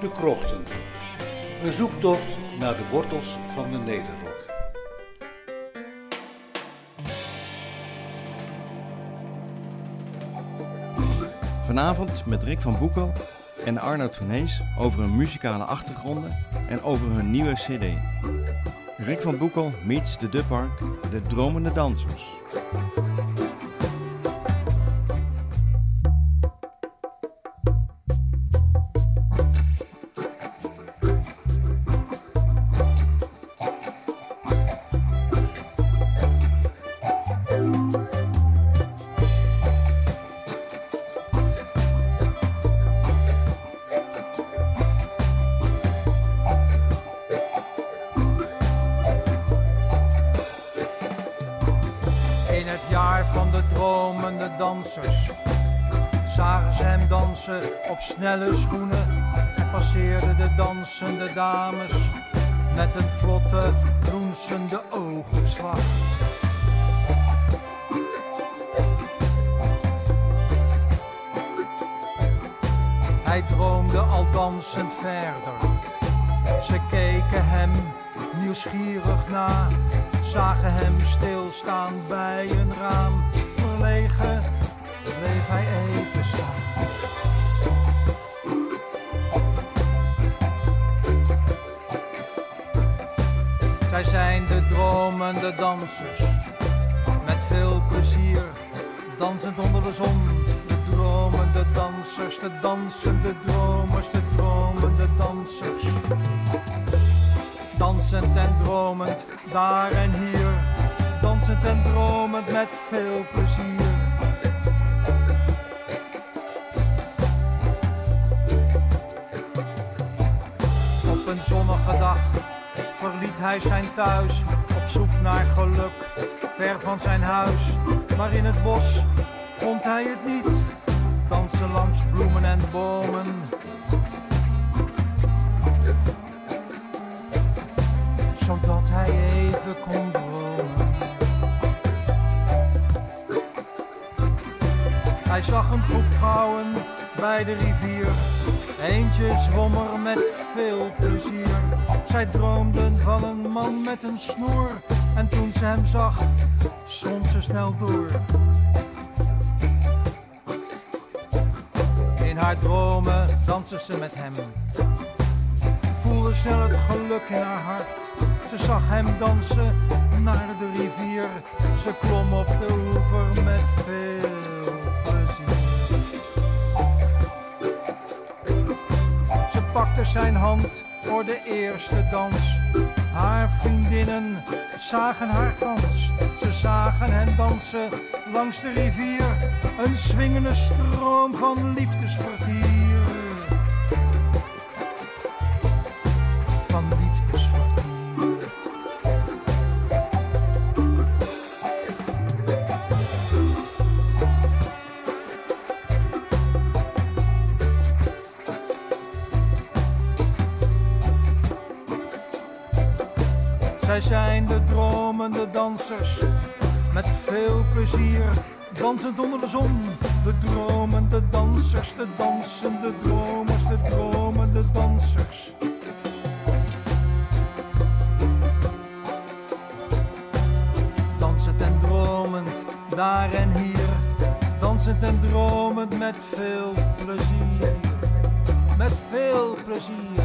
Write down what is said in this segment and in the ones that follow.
De Krochten. Een zoektocht naar de wortels van de Nederrok. Vanavond met Rick van Boekel en Arnoud van Hees over hun muzikale achtergronden en over hun nieuwe cd. Rick van Boekel meets de Dubpark, de dromende dansers. Dansend en dromend, daar en hier, dansend en dromend met veel plezier. Op een zonnige dag verliet hij zijn thuis op zoek naar geluk, ver van zijn huis. Maar in het bos vond hij het niet, dansen langs bloemen en bomen. Hij zag een groep vrouwen bij de rivier. Eentje zwom er met veel plezier. Zij droomden van een man met een snoer. En toen ze hem zag, zwom ze snel door. In haar dromen danste ze met hem. Voelde snel het geluk in haar hart. Ze zag hem dansen naar de rivier. Ze klom op de oever met veel plezier. Ze pakte zijn hand voor de eerste dans. Haar vriendinnen zagen haar kans. Ze zagen hen dansen langs de rivier. Een swingende stroom van liefdesvertier. Dansers met veel plezier, dansend onder de zon. De dromende dansers, de dansende dromers, de dromende dansers. Dansend en dromend, daar en hier, dansend en dromend met veel plezier. Met veel plezier.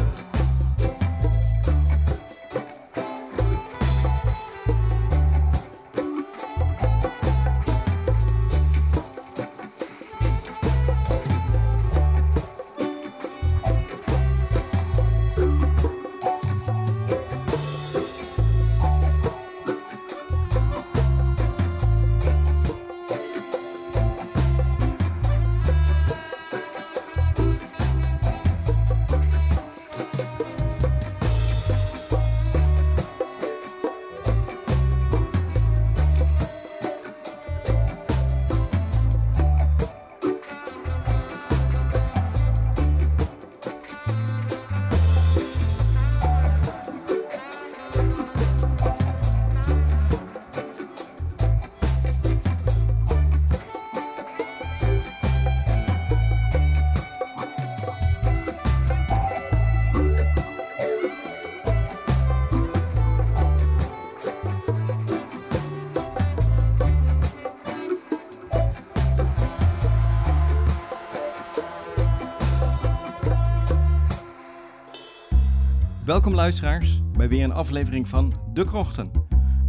Welkom luisteraars bij weer een aflevering van De Krochten.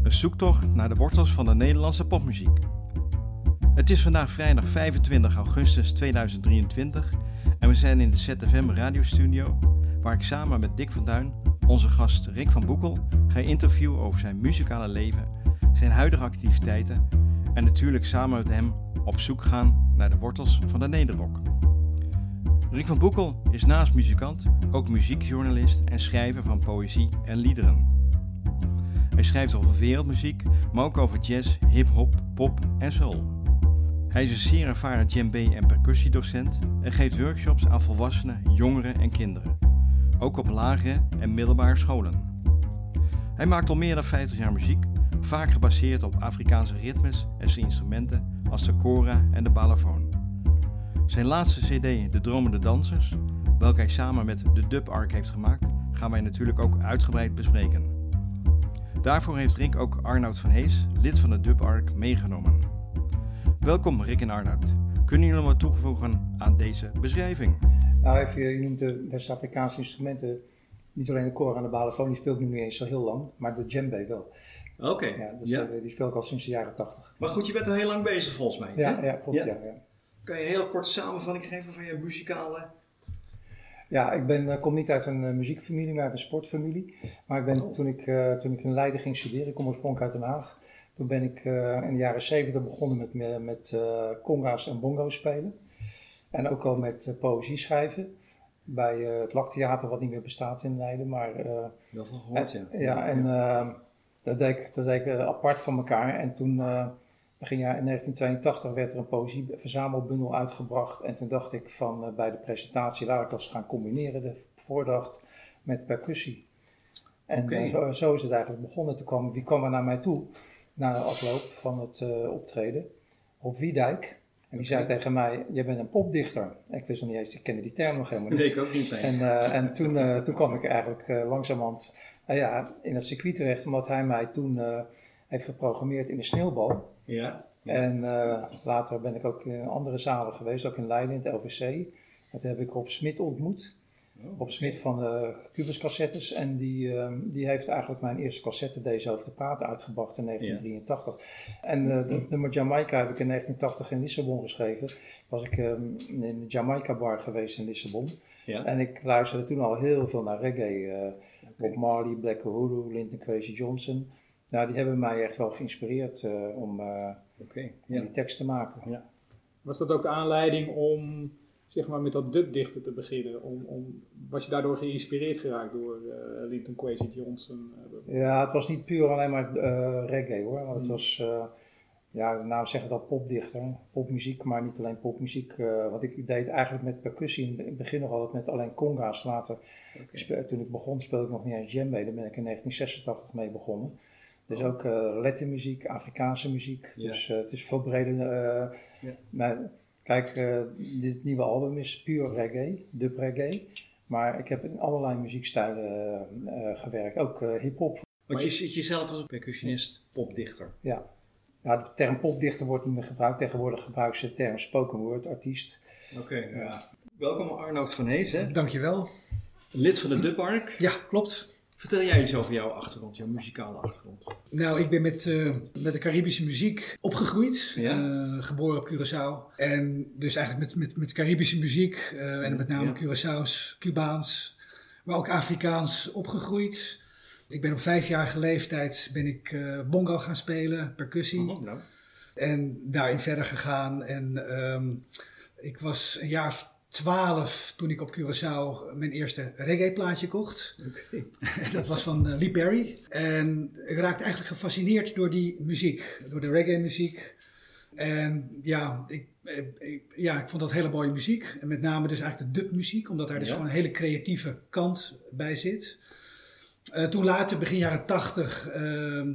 Een zoektocht naar de wortels van de Nederlandse popmuziek. Het is vandaag vrijdag 25 augustus 2023 en we zijn in de ZFM radiostudio waar ik samen met Dick van Duin onze gast Rick van Boekel ga interviewen over zijn muzikale leven, zijn huidige activiteiten en natuurlijk samen met hem op zoek gaan naar de wortels van de nederrock. Rick van Boekel is naast muzikant ook muziekjournalist en schrijver van poëzie en liederen. Hij schrijft over wereldmuziek, maar ook over jazz, hip-hop, pop en soul. Hij is een zeer ervaren djembe en percussiedocent en geeft workshops aan volwassenen, jongeren en kinderen. Ook op lagere en middelbare scholen. Hij maakt al meer dan 50 jaar muziek, vaak gebaseerd op Afrikaanse ritmes en zijn instrumenten als de kora en de balafoon. Zijn laatste cd, De Dromende Dansers, welke hij samen met de Dub Ark heeft gemaakt, gaan wij natuurlijk ook uitgebreid bespreken. Daarvoor heeft Rick ook Arnoud van Hees, lid van de Dub Ark, meegenomen. Welkom Rick en Arnoud. Kunnen jullie wat toevoegen aan deze beschrijving? Nou, even, je noemt de West-Afrikaanse instrumenten. Niet alleen de koor en de balafoon, die speelt nu niet eens zo heel lang, maar de djembe wel. Oké. Ja, dat, Ja. eh, Die speel ik al sinds de jaren tachtig. Maar goed, je bent al heel lang bezig volgens mij. Ja, hè? ja, klopt. Ja. Ja. Ja, Kan je een heel korte samenvatting geven van je muzikale... Ja, ik ben, eh, kom niet uit een eh, muziekfamilie, maar uit een sportfamilie. Maar ik ben, Oh. toen, ik, eh, toen ik in Leiden ging studeren, ik kom oorspronkelijk uit Den Haag. Toen ben ik in de jaren zeventig begonnen met, met, met conga's en bongo's spelen. En ook al met poëzie schrijven. Bij het Laktheater, wat niet meer bestaat in Leiden. Maar Wel van gehoord, ja. En, ja, en eh, dat deed ik, dat deed ik apart van elkaar. En toen, begin jaar in 1982, werd er een poëzieverzamelbundel uitgebracht. En toen dacht ik van eh, bij de presentatie, laat ik dat eens gaan combineren, de voordracht met percussie. En eh, zo, zo is het eigenlijk begonnen. Toen kwam, wie kwam er naar mij toe na de afloop van het eh, optreden? Rob Wiedijk. En die zei tegen mij, jij bent een popdichter. Ik wist nog niet eens, ik kende die term nog helemaal niet. Nee, ik ook niet. En, en toen, toen kwam ik eigenlijk langzamerhand ja, in het circuit terecht, omdat hij mij toen heeft geprogrammeerd in de sneeuwbal. Ja. En eh, later ben ik ook in andere zalen geweest, ook in Leiden, in het LVC. En toen heb ik Rob Smit ontmoet. Oh, Rob Smit van de Cubus cassettes. En die, eh, die heeft eigenlijk mijn eerste cassette Deze over te praten uitgebracht in 1983. En het nummer Jamaica heb ik in 1980 in Lissabon geschreven. Was ik eh, in de Jamaica bar geweest in Lissabon. Ja. En ik luisterde toen al heel veel naar reggae. eh Bob Marley, Black Uhuru, Linton Kwesi Johnson. Nou, die hebben mij echt wel geïnspireerd eh, om, eh, om Ja. die tekst te maken. Was dat ook de aanleiding om zeg maar, met dat dubdichten te beginnen? Om, om, was je daardoor geïnspireerd geraakt door eh Linton Kwesi Johnson? Ja, het was niet puur alleen maar reggae hoor. Want het Hmm. was, eh, ja, naam zegt dat popdichter, popmuziek, maar niet alleen popmuziek. want ik deed eigenlijk met percussie in het begin nog altijd met alleen conga's. Later, toen ik begon, speelde ik nog niet eens djembe. Daar ben ik in 1986 mee begonnen. Dus ook eh Latin muziek, Afrikaanse muziek. Ja. Dus eh, het is veel breder. eh, Ja. maar, kijk, eh, dit nieuwe album is puur reggae, dub reggae. Maar ik heb in allerlei muziekstijlen eh, eh, gewerkt. Ook eh, hip-hop Want je ziet jezelf als een percussionist, popdichter. Ja. ja, de term popdichter wordt niet meer gebruikt. Tegenwoordig gebruiken ze de term spoken word artiest. Oké, ja. Welkom Arnoud van Hees, hè? Dankjewel. lid van de Dubark. Ja, klopt. Vertel jij iets over jouw achtergrond, jouw muzikale achtergrond. Nou, ik ben met, eh, met de Caribische muziek opgegroeid. Ja. Eh, geboren op Curaçao. En dus eigenlijk met, met, met Caribische muziek. eh, en met name Ja. Curaçao's, Cubaans, maar ook Afrikaans opgegroeid. Ik ben op vijfjarige leeftijd ben ik bongo gaan spelen, percussie. Oh, nou. En daarin verder gegaan. En ehm, ik was een jaar of twaalf toen ik op Curaçao mijn eerste reggae plaatje kocht. Dat was van eh, Lee Perry. En ik raakte eigenlijk gefascineerd door die muziek, door de reggae muziek. En ja ik, eh, ik, ja, ik vond dat hele mooie muziek. En met name dus eigenlijk de dubmuziek, omdat daar dus Ja. gewoon een hele creatieve kant bij zit. Eh, toen later, begin jaren tachtig,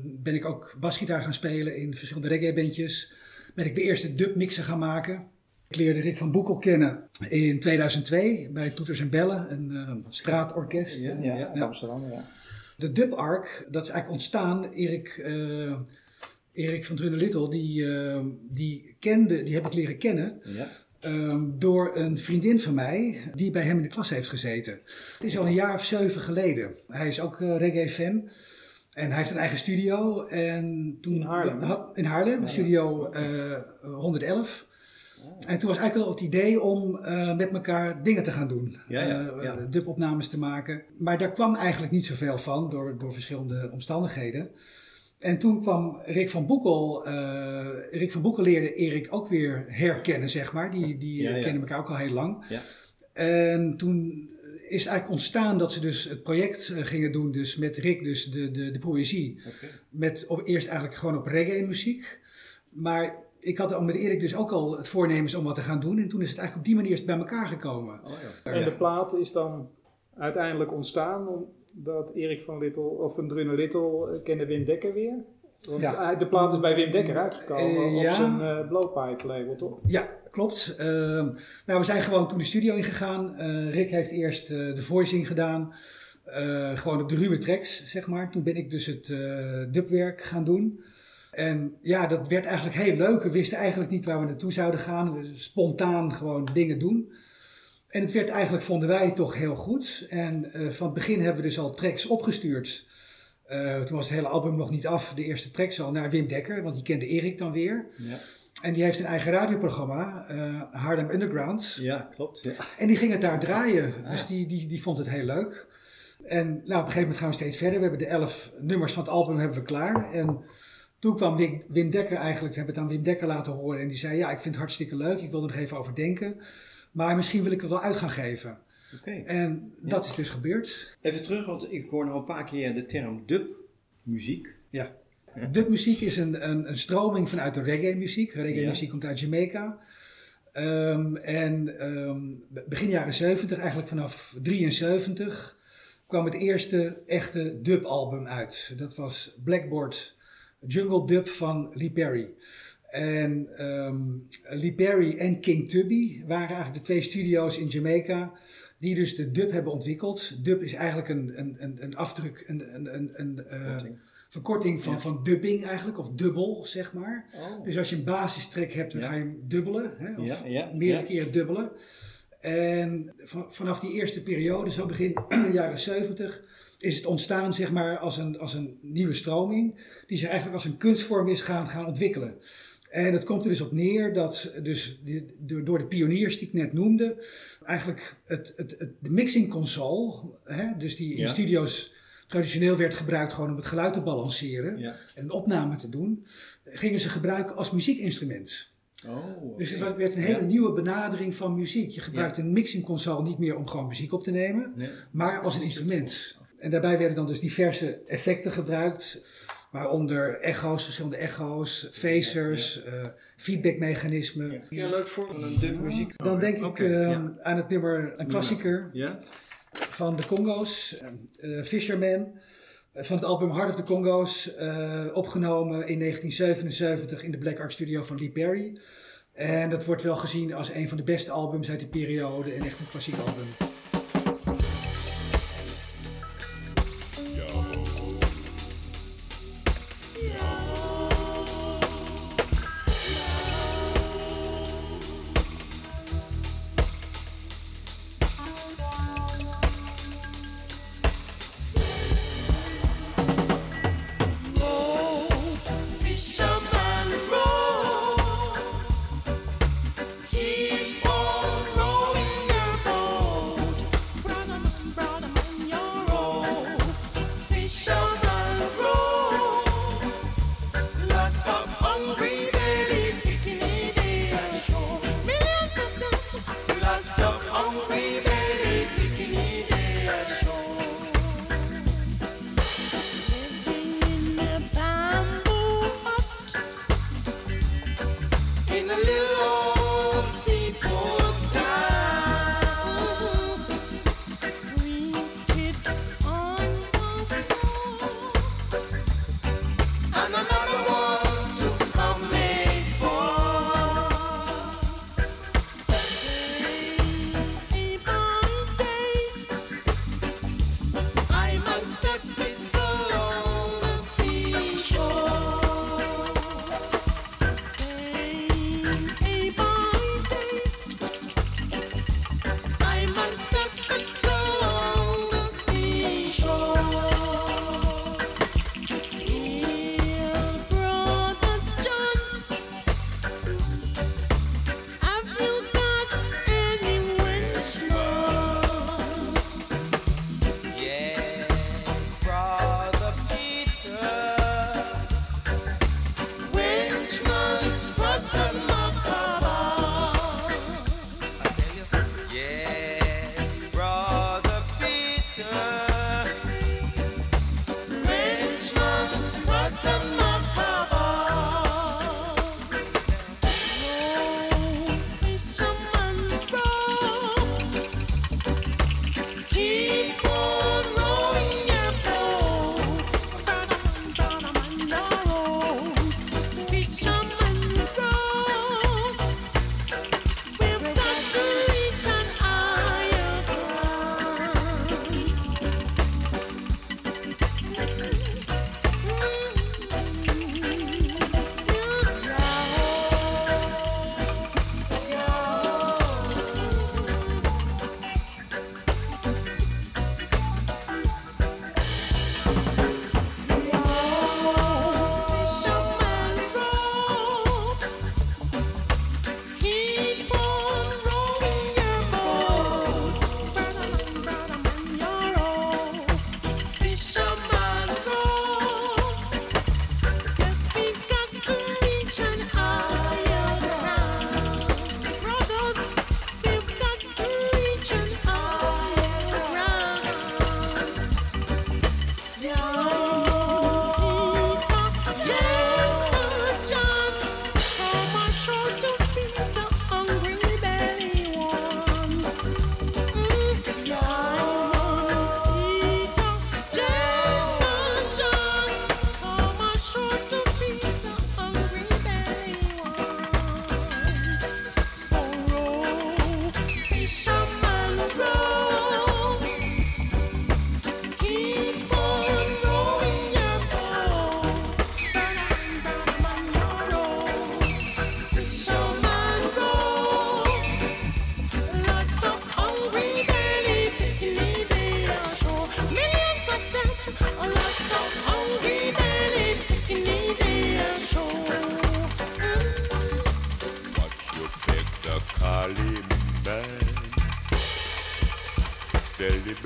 ben ik ook basgitaar gaan spelen in verschillende reggae-bandjes. Ben ik de eerste dubmixen gaan maken. Ik leerde Rick van Boekel kennen in 2002 bij Toeters en Bellen, een eh, straatorkest. Ja. Ja, Ja. in Amsterdam, ja. De Dub Arc, dat is eigenlijk ontstaan. Erik, eh, Erik van Trunne Little, die, eh, die kende, die heb ik leren kennen. Ja. ehm, door een vriendin van mij die bij hem in de klas heeft gezeten. Het is al een jaar of zeven geleden. Hij is ook reggae-fan. En hij heeft een eigen studio. En toen In Haarlem, had- in Haarlem, studio eh, 111. En toen was eigenlijk wel het idee om eh, met elkaar dingen te gaan doen. Ja, ja, Eh, dubopnames te maken. Maar daar kwam eigenlijk niet zoveel van door, door verschillende omstandigheden. En toen kwam Rick van Boekel, eh, Rick van Boekel leerde Erik ook weer herkennen, zeg maar. Die, die Ja, ja. kennen elkaar ook al heel lang. Ja. En toen is eigenlijk ontstaan dat ze dus het project gingen doen, dus met Rick, dus de, de, de poëzie. Met op, eerst eigenlijk gewoon op reggae muziek. Maar ik had al met Erik dus ook al het voornemens om wat te gaan doen. En toen is het eigenlijk op die manier is het bij elkaar gekomen. Oh ja. En de plaat is dan uiteindelijk ontstaan omdat Erik van Little, of van Drunne Little, eh, kende Wim Dekker weer. Want Ja. hij- de plaat is bij Wim Dekker uitgekomen Eh, op zijn eh blowpipe label, toch? Ja, klopt. Ehm, nou, we zijn gewoon toen de studio ingegaan. Eh Rick heeft eerst eh, de voicing gedaan. Eh, gewoon op de ruwe tracks, zeg maar. Toen ben ik dus het eh, dubwerk gaan doen. En ja, dat werd eigenlijk heel leuk. We wisten eigenlijk niet waar we naartoe zouden gaan. We spontaan gewoon dingen doen. En het werd eigenlijk, vonden wij, toch heel goed. En eh, van het begin hebben we dus al tracks opgestuurd. Eh, toen was het hele album nog niet af, de eerste tracks al, naar Wim Dekker. Want die kende Erik dan weer. Ja. En die heeft een eigen radioprogramma, eh Harlem Underground. ja, klopt. Ja. En die ging het daar draaien. Dus die, die, die vond het heel leuk. En nou, op een gegeven moment gaan we steeds verder. We hebben de elf nummers van het album hebben we klaar. En toen kwam Wim, Wim Dekker eigenlijk, we hebben het aan Wim Dekker laten horen. En die zei, ja, ik vind het hartstikke leuk. Ik wil er nog even over denken. Maar misschien wil ik het wel uit gaan geven. Oké. En dat is dus gebeurd. Even terug, want ik hoor nou een paar keer de term dubmuziek. Ja. Dubmuziek is een, een, een stroming vanuit de reggae-muziek. Reggae-muziek komt uit Jamaica. Ehm, en ehm, begin jaren 70, eigenlijk vanaf 73, kwam het eerste echte dub-album uit. Dat was Blackboard Jungle Dub van Lee Perry. En ehm, Lee Perry en King Tubby waren eigenlijk de twee studio's in Jamaica die dus de dub hebben ontwikkeld. Dub is eigenlijk een, een, een, een afdruk, een, een, een, een eh, Verkorting. van, van dubbing eigenlijk, of dubbel zeg maar. Oh. Dus als je een basistrack hebt, dan Ja. ga je hem dubbelen, hè, of Ja, meerdere keren dubbelen. En van- vanaf die eerste periode, zo begin jaren 70, is het ontstaan zeg maar als een, als een nieuwe stroming, die zich eigenlijk als een kunstvorm is gaan, gaan ontwikkelen. En het komt er dus op neer dat dus die- door de pioniers die ik net noemde, eigenlijk het, het, het, de mixing console, hè, dus die in Ja. studio's traditioneel werd gebruikt gewoon om het geluid te balanceren Ja. en een opname te doen, gingen ze gebruiken als muziekinstrument. Oh, Dus het werd een hele Ja. nieuwe benadering van muziek. Je gebruikt een mixing console niet meer om gewoon muziek op te nemen, Nee. maar als een instrument. En daarbij werden dan dus diverse effecten gebruikt, waaronder echo's, verschillende echo's, phasers, eh, feedbackmechanismen. Ja, leuk voor een dubmuziek. Dan denk ik eh, ja. aan het nummer, een klassieker Ja? van de Congo's, eh, Fisherman, van het album Heart of the Congo's, eh, opgenomen in 1977 in de Black Art Studio van Lee Perry. En dat wordt wel gezien als een van de beste albums uit die periode en echt een klassiek album.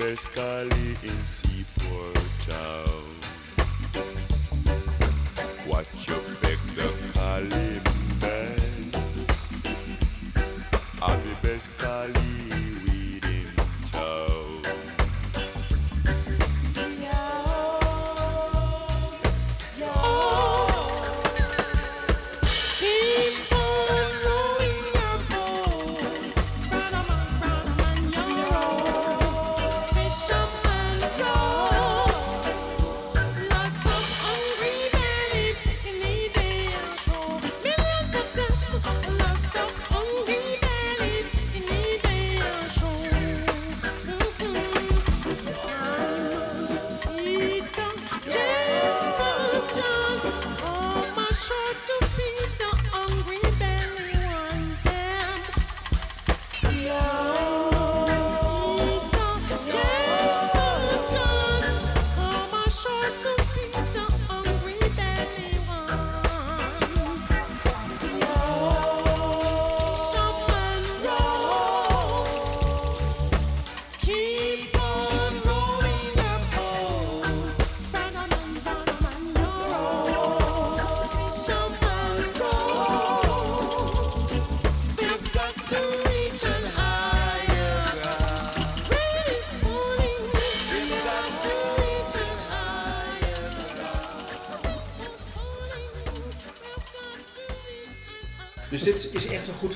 Sell the best Cali in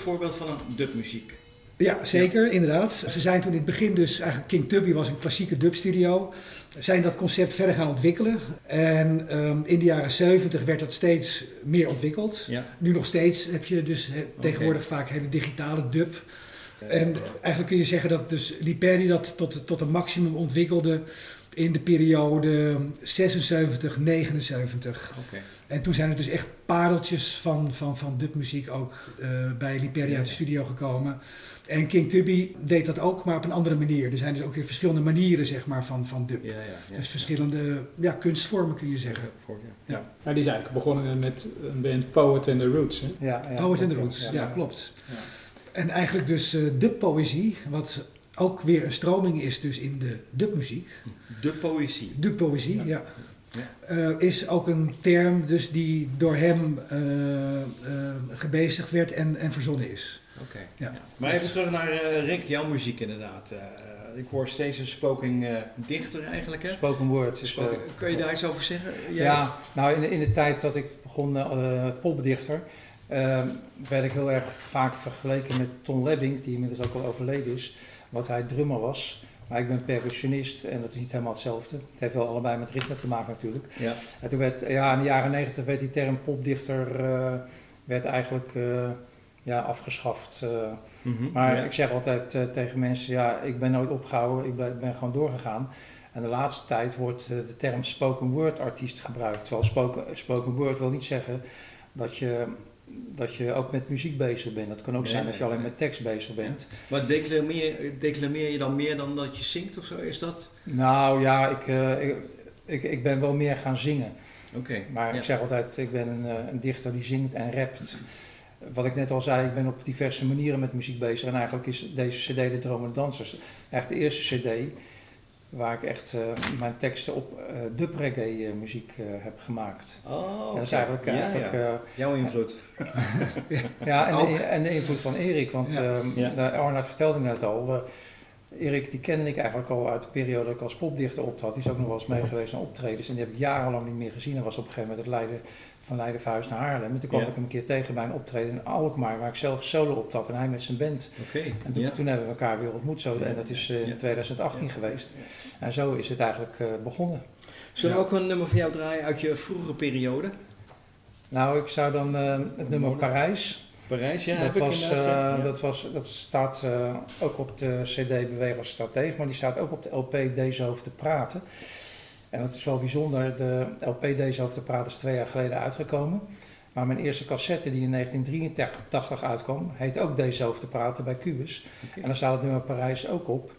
voorbeeld van een dubmuziek. Ja, zeker, inderdaad. Ze zijn toen in het begin dus, eigenlijk King Tubby was een klassieke dubstudio, zijn dat concept verder gaan ontwikkelen. En ehm, in de jaren 70 werd dat steeds meer ontwikkeld. Ja. Nu nog steeds heb je dus he- tegenwoordig vaak hele digitale dub. En eigenlijk kun je zeggen dat dus Liperdi dat tot, tot een maximum ontwikkelde in de periode 76, 79. Oké. En toen zijn er dus echt pareltjes van, van, van dubmuziek ook eh, bij Liperdi uit de studio gekomen. En King Tubby deed dat ook, maar op een andere manier. Er zijn dus ook weer verschillende manieren zeg maar, van, van dub. Ja, ja, ja. Dus verschillende ja, kunstvormen kun je zeggen. Ja. Ja, die is eigenlijk begonnen met een band Poet and the Roots. Hè? Ja, ja, Poet and the Roots, ja, klopt. Ja. En eigenlijk dus eh dubpoëzie, wat ook weer een stroming is dus in de dubmuziek. De poëzie. Dubpoëzie, ja. Ja. Eh, is ook een term dus die door hem eh, eh, gebezigd werd en, en verzonnen is. Oké. Ja. Maar even terug naar eh, Rick, jouw muziek inderdaad. Ik hoor steeds een spoken eh, dichter eigenlijk. Hè? Spoken word. is, Spoken- eh, kun je daar iets over zeggen? Jij- Ja, nou in de, in de tijd dat ik begon eh popdichter, eh, werd ik heel erg vaak vergeleken met Ton Lebbing, die inmiddels ook al overleden is, wat hij drummer was. Maar ik ben percussionist en dat is niet helemaal hetzelfde. Het heeft wel allebei met ritme te maken natuurlijk. Ja. En toen werd, ja, in de jaren negentig werd die term popdichter eh, werd eigenlijk eh, ja, afgeschaft. eh. Mhm, Maar ja. ik zeg altijd tegen mensen, ja, ik ben nooit opgehouden, ik ben, ben gewoon doorgegaan. En de laatste tijd wordt de term spoken word artiest gebruikt. Terwijl spoken, spoken word wil niet zeggen dat je, dat je ook met muziek bezig bent. Dat kan ook Nee, zijn dat je alleen met tekst bezig bent. Maar declameer, declameer je dan meer dan dat je zingt of zo? Is dat? Nou ja, ik, eh, ik, ik, ik ben wel meer gaan zingen. Oké. Maar ja. ik zeg altijd, ik ben een, eh, een dichter die zingt en rapt. Wat ik net al zei, ik ben op diverse manieren met muziek bezig. En eigenlijk is deze cd de Dromende Dansers echt de eerste cd waar ik echt eh, mijn teksten op eh dub reggae eh, muziek heb gemaakt. Oh, En dat is oké. eigenlijk, Ja, eigenlijk ja. Jouw invloed. ja, en, de, en de invloed van Erik. Want Ja. ehm, de- Arnold vertelde net al. Erik die kende ik eigenlijk al uit de periode dat ik als popdichter optrad. Die is ook nog wel eens mee geweest naar optredens. En die heb ik jarenlang niet meer gezien. Hij was op een gegeven moment het Leiden, van Leiden verhuisd naar Haarlem. En toen kwam Ja. ik hem een keer tegen bij een optreden in Alkmaar. Waar ik zelf solo optrad en hij met zijn band. Oké. En toen, Ja. toen hebben we elkaar weer ontmoet. Zo, en dat is eh, in Ja. 2018 geweest. En zo is het eigenlijk eh, begonnen. Zullen we ook een nummer voor jou draaien uit je vroegere periode? Nou, ik zou dan eh, het nummer Parijs. Parijs, ja, dat, heb ik was, inderdaad, eh, ja. Ja. dat, was, dat staat eh, ook op de CD Bewegen als Strateeg, maar die staat ook op de LP Deze Over te Praten. En dat is wel bijzonder. De LP Deze Over te Praten is twee jaar geleden uitgekomen. Maar mijn eerste cassette die in 1983 uitkwam, heet ook Deze Over te Praten bij Cubus. En daar staat het nummer Parijs ook op.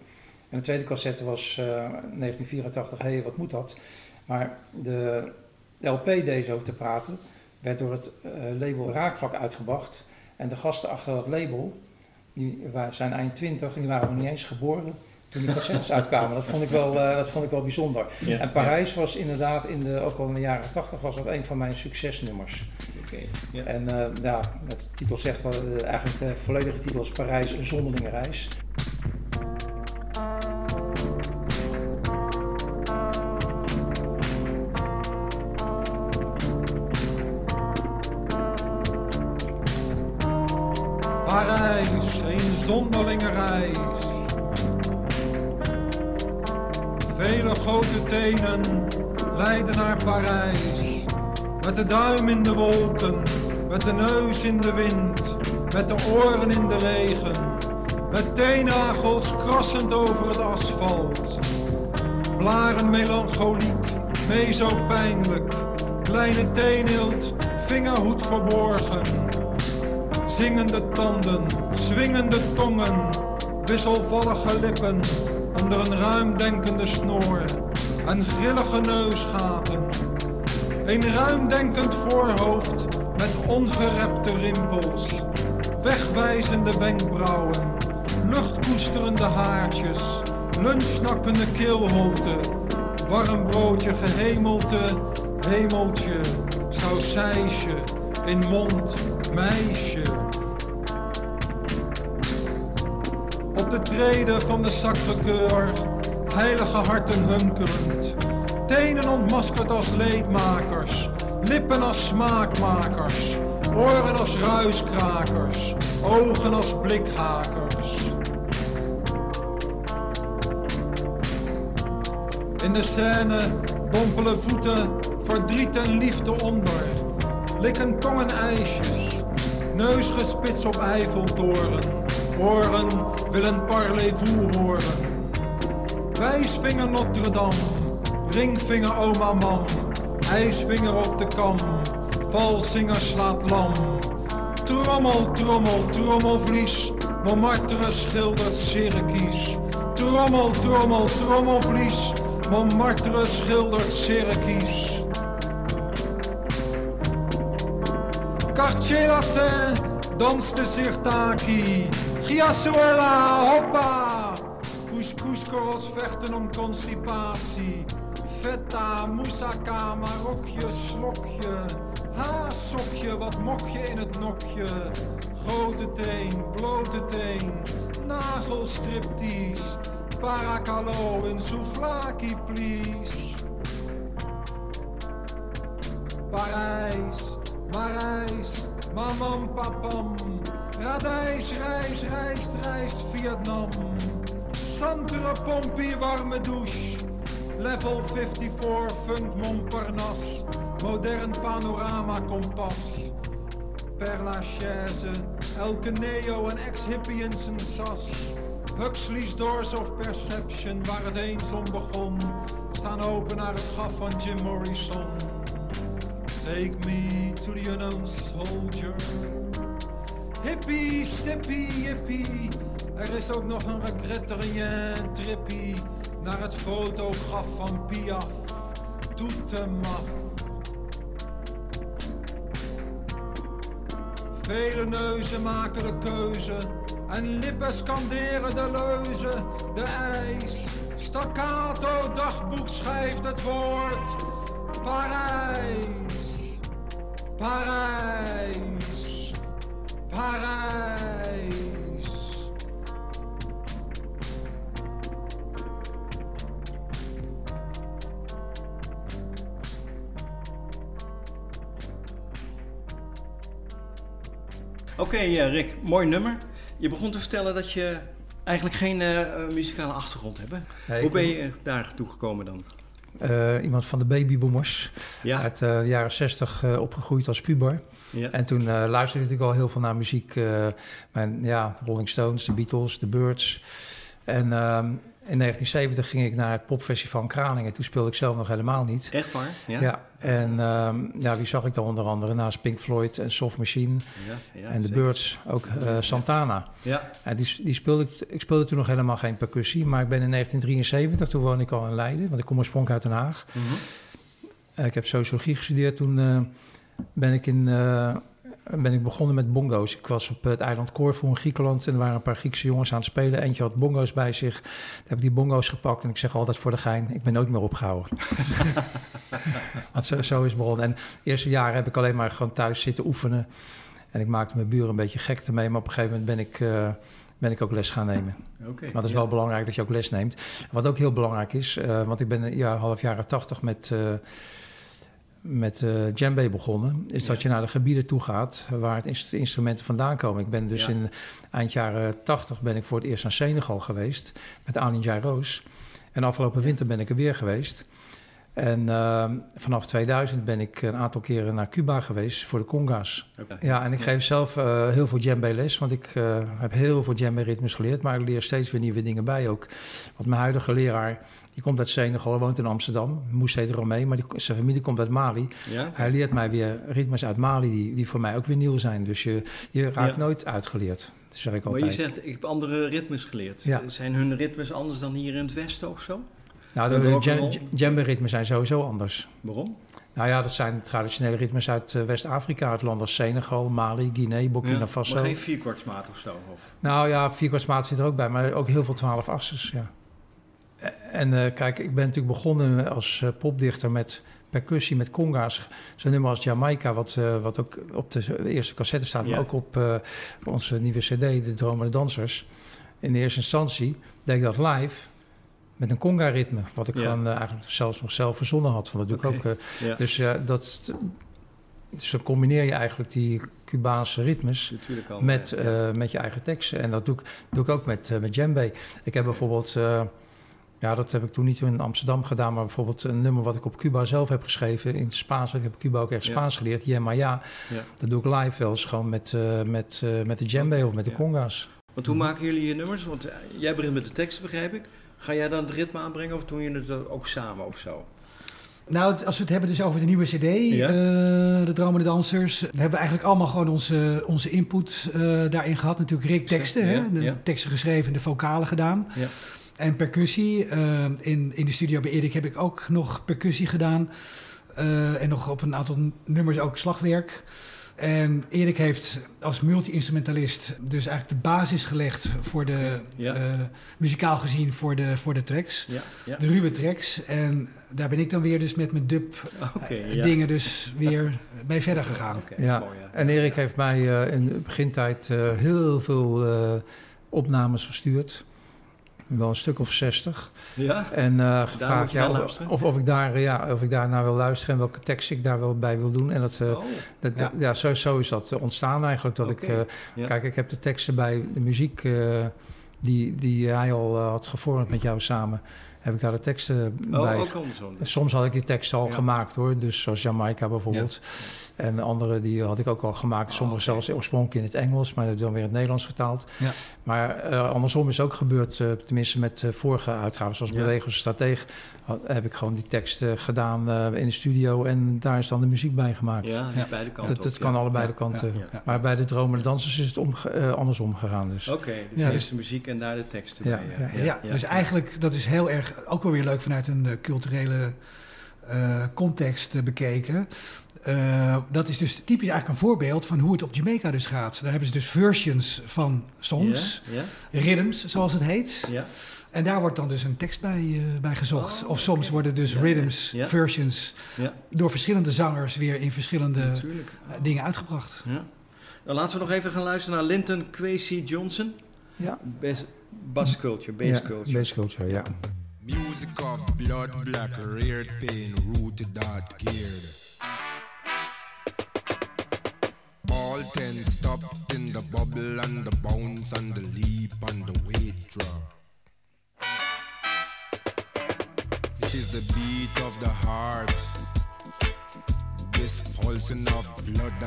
En de tweede cassette was eh 1984, hé, hey, wat moet dat? Maar de LP Deze Over te Praten werd door het eh, label Raakvlak uitgebracht. En de gasten achter dat label, die zijn eind 20 en die waren nog niet eens geboren toen die cassettes uitkwamen. Dat vond ik wel, eh, dat vond ik wel bijzonder. Ja, En Parijs was inderdaad, in de, ook al in de jaren 80, was dat een van mijn succesnummers. Ja. En eh, ja, de titel zegt wel, eh, eigenlijk de volledige titel is Parijs, een zonderlinge reis. Leiden naar Parijs. Met de duim in de wolken, met de neus in de wind, met de oren in de regen. Met teennagels krassend over het asfalt. Blaren melancholiek, mezo pijnlijk. Kleine teenhield, vingerhoed verborgen. Zingende tanden, swingende tongen, wisselvallige lippen onder een ruimdenkende snor en grillige neusgaten. Een ruimdenkend voorhoofd met ongerepte rimpels, wegwijzende wenkbrauwen, luchtkoesterende haartjes, lunchsnakkende keelholte, warm broodje gehemelte, hemeltje, sausijsje, in mond, meisje. Op de treden van de sacré-cœur, heilige harten hunkerend. Tenen ontmaskerd als leedmakers, lippen als smaakmakers, oren als ruiskrakers, ogen als blikhakers. In de scène dompelen voeten verdriet en liefde onder. Likken tongen ijsjes, neus gespitst op Eiffeltoren. Oren willen parlez-vous horen. Wijsvinger Notre Dame, ringvinger oma mam. IJsvinger op de kam, valzinger slaat lam. Trommel, trommel, trommelvlies, Montmartre schildert cirkies. Trommel, trommel, trommelvlies, Montmartre schildert cirkies. Cartier Latin danst de sirtaki. Giasuela, hoppa! Vechten om constipatie. Feta, moussaka, marokje, slokje. Ha, sokje, wat mok je in het nokje? Grote teen, blote teen, nagelstriptease. Paracalo in souvlaki, please. Parijs, Marijs, mamam, papam. Radijs, reis, rijst, rijst, Vietnam. Santere pompie, warme douche. Level 54, funk Montparnasse. Modern panorama kompas. Per Lachaise, elke neo en ex-hippie in zijn sas. Huxley's Doors of Perception, waar het eens om begon, staan open naar het graf van Jim Morrison. Take me to the unknown soldier. Hippie, stippie, yippie. Er is ook nog een regret rien trippie naar het fotograf van Piaf. Doet hem af. Vele neuzen maken de keuze en lippen scanderen de leuze. De ijs, staccato, dagboek schrijft het woord. Parijs, Parijs, Parijs. Oké, eh, Rick, mooi nummer. Je begon te vertellen dat je eigenlijk geen eh, eh, muzikale achtergrond hebt. Nee, Hoe ben je daar toe gekomen dan? Eh, iemand van de babyboomers. Ja, Uit eh, de jaren 60 eh, opgegroeid als puber. Ja. En toen eh, luisterde ik natuurlijk al heel veel naar muziek. eh, mijn, ja, Rolling Stones, de Beatles, de Birds. En ehm, in 1970 ging ik naar het popfestival in Kralingen. Toen speelde ik zelf nog helemaal niet. Echt waar? Ja. Ja, en ehm, ja, wie zag ik dan onder andere? Naast Pink Floyd en Soft Machine Ja, ja, en de zeker. Birds ook eh, Santana. Ja, En die, die speelde ik, ik speelde toen nog helemaal geen percussie, maar ik ben in 1973, toen woonde ik al in Leiden, want ik kom oorspronkelijk uit Den Haag. Eh, ik heb sociologie gestudeerd, toen ben ik in, eh, ben ik begonnen met bongo's. Ik was op het eiland Corfu in Griekenland en er waren een paar Griekse jongens aan het spelen. Eentje had bongo's bij zich. Toen heb ik die bongo's gepakt en ik zeg altijd voor de gein, ik ben nooit meer opgehouden. Want zo, zo is het begonnen. En de eerste jaren heb ik alleen maar gewoon thuis zitten oefenen. En ik maakte mijn buren een beetje gek ermee, maar op een gegeven moment ben ik, eh, ben ik ook les gaan nemen. Oké. Maar het is ja. wel belangrijk dat je ook les neemt. Wat ook heel belangrijk is, eh, want ik ben ja, half jaren tachtig met, met eh djembe begonnen, is dat je naar de gebieden toe gaat waar het inst- instrumenten vandaan komen. Ik ben dus Ja. in eind jaren tachtig ben ik voor het eerst naar Senegal geweest met Alin Jairoos. En afgelopen winter ben ik er weer geweest. En eh, vanaf 2000 ben ik een aantal keren naar Cuba geweest voor de conga's. Ja, en ik geef zelf eh, heel veel djembe les, want ik eh, heb heel veel djembe ritmes geleerd, maar ik leer steeds weer nieuwe dingen bij ook. Want mijn huidige leraar, die komt uit Senegal, hij woont in Amsterdam, moest er mee, maar die, zijn familie komt uit Mali. Ja? Hij leert mij weer ritmes uit Mali die, die voor mij ook weer nieuw zijn. Dus je, je raakt Ja. nooit uitgeleerd. Dat zeg ik Maar altijd. je zegt, ik heb andere ritmes geleerd. Ja. Zijn hun ritmes anders dan hier in het Westen of zo? nou, de de, rock'n'roll? djem- djembe ritmes zijn sowieso anders. Waarom? Nou ja, dat zijn traditionele ritmes uit eh, West-Afrika, uit landen als Senegal, Mali, Guinea, Burkina Ja, Faso. Maar geen vierkwartsmaat of zo? Of? Nou ja, vierkwartsmaat zit er ook bij, maar ook heel veel twaalf achters, ja. En eh, kijk, ik ben natuurlijk begonnen als eh, popdichter met percussie, met conga's. Zo'n nummer als Jamaica, wat, eh, wat ook op de eerste cassette staat, Ja. maar ook op onze nieuwe cd, De Dromende Dansers. In de eerste instantie deed ik dat live met een conga-ritme, wat ik Ja. gewoon eigenlijk zelfs nog zelf verzonnen had. Want dat doe ik ook. Ja, dus dat, dus dan combineer je eigenlijk die Cubaanse ritmes al. met, met je eigen teksten. En dat doe ik, doe ik ook met, met djembe. Ik heb bijvoorbeeld, ja, dat heb ik toen niet in Amsterdam gedaan, maar bijvoorbeeld een nummer wat ik op Cuba zelf heb geschreven in het Spaans. want Ik heb Cuba ook echt Ja. Spaans geleerd, ja, maar ja. Ja. Dat doe ik live wel eens gewoon met, eh, met, eh, met de djembe of met de Ja. conga's. Want hoe maken jullie je nummers? Want eh, jij begint met de teksten, begrijp ik. Ga jij dan het ritme aanbrengen of doen je het ook samen of zo? Nou, als we het hebben dus over de nieuwe CD, Ja. eh, de Dromende Dansers, dan hebben we eigenlijk allemaal gewoon onze, onze input eh, daarin gehad. Natuurlijk Rick teksten, Ja, hè? de ja. teksten geschreven, de vocalen gedaan. En percussie. eh, in, in de studio bij Erik heb ik ook nog percussie gedaan. Eh, en nog op een aantal nummers ook slagwerk. En Erik heeft als multi-instrumentalist dus eigenlijk de basis gelegd voor de, Ja. eh, muzikaal gezien, voor de, voor de tracks. Ja, ja. De ruwe tracks. En daar ben ik dan weer dus met mijn dub dingen dus weer mee verder gegaan. Ja. mooi, ja. En Erik heeft mij eh, in de begintijd eh, heel veel eh, opnames verstuurd. Wel een stuk of zestig. Ja? En moet gevraagd ja, of, of, of ik daar, ja, of ik daar naar wil luisteren en welke tekst ik daar wel bij wil doen. En dat, eh, Oh, dat, Ja. ja. zo, zo is dat ontstaan eigenlijk. Dat ik, eh, ja. Kijk, ik heb de teksten bij de muziek die, die hij al had gevormd met jou samen. Heb ik daar de teksten oh bij. ook andersom. dus. Soms had ik die teksten al Ja. gemaakt hoor. Dus zoals Jamaica bijvoorbeeld. En andere die had ik ook al gemaakt. Oh, Sommige zelfs oorspronkelijk in het Engels, maar dan weer in het Nederlands vertaald. Ja. Maar eh, andersom is ook gebeurd, eh, tenminste met eh, vorige uitgaven, zoals. Bewegers Strateeg, had- heb ik gewoon die teksten gedaan eh, in de studio en daar is dan de muziek bij gemaakt. Ja, Ja. beide kanten dat dat op, kan ja. allebei de kanten. ja, ja. Maar bij de Dromende Dansers is het omge- eh, andersom gegaan. Dus. Oké, dus Ja, eerst dus- de muziek en daar de teksten Ja, bij. ja, Ja, dus eigenlijk, dat is heel erg, ook wel weer leuk vanuit een eh, culturele eh, context eh, bekeken. Eh, dat is dus typisch eigenlijk een voorbeeld van hoe het op Jamaica dus gaat. Daar hebben ze dus versions van songs, Ja, rhythms zoals het heet. ja, ja. En daar wordt dan dus een tekst bij, eh, bij gezocht. Oh, of soms worden dus Ja, rhythms, ja. versions, Ja. door verschillende zangers weer in verschillende eh, dingen uitgebracht. Ja. Dan laten we nog even gaan luisteren naar Linton Kwesi Johnson. Ja. Bass, bass culture, bass Ja, culture. bass culture, ja. Music of blood black, reared pain, rooted out geared. All ten stopped in the bubble and the bounce and the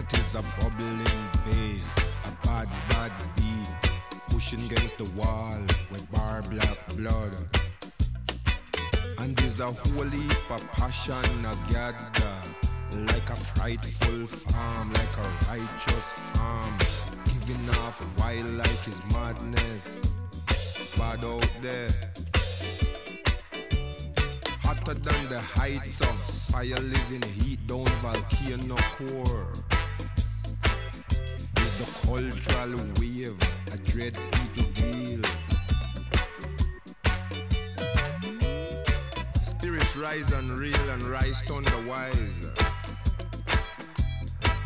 that is a bubbling bass. A bad, bad beat. Pushing against the wall with bar black blood. And there's a of passion gather. Like a frightful farm, like a righteous arm. Giving off wild like his madness. Bad out there. Hotter than the heights of fire living heat down volcano core. Cultural wave, a dread people deal. Spirits rise unreal and rise thunder wise.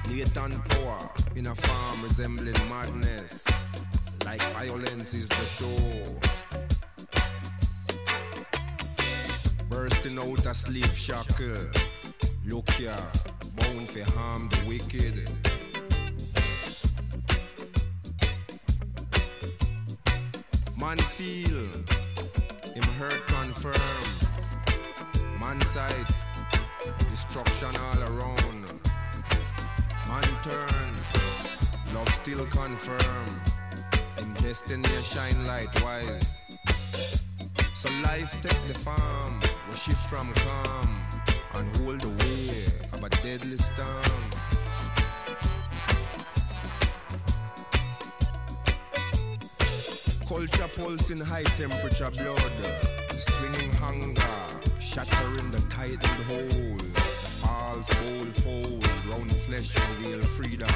Latent power in a form resembling madness, like violence is the show. Bursting out a sleep shackle. Look here, bound for harm the wicked. Man feel, him hurt confirm. Man sight, destruction all around. Man turn, love still confirm. In destiny shine light wise. So life take the farm, we shift from calm and hold the way of a deadly storm. In high temperature blood, swinging hunger, shattering the tightened hole. False bowl fold, round flesh real freedom.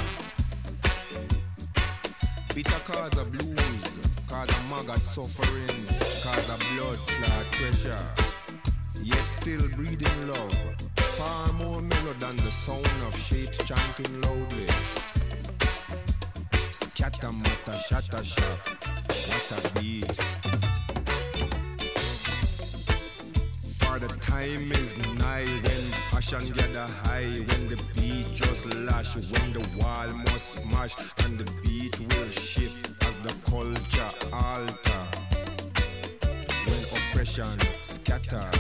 Bitter cause of blues, cause of maggot suffering, cause of blood clot pressure. Yet still breathing love, far more mellow than the sound of shapes chanting loudly. Shop, what a beat. For the time is nigh when passion gather high, when the beat just lash, when the wall must smash, and the beat will shift as the culture alter. When oppression scatter.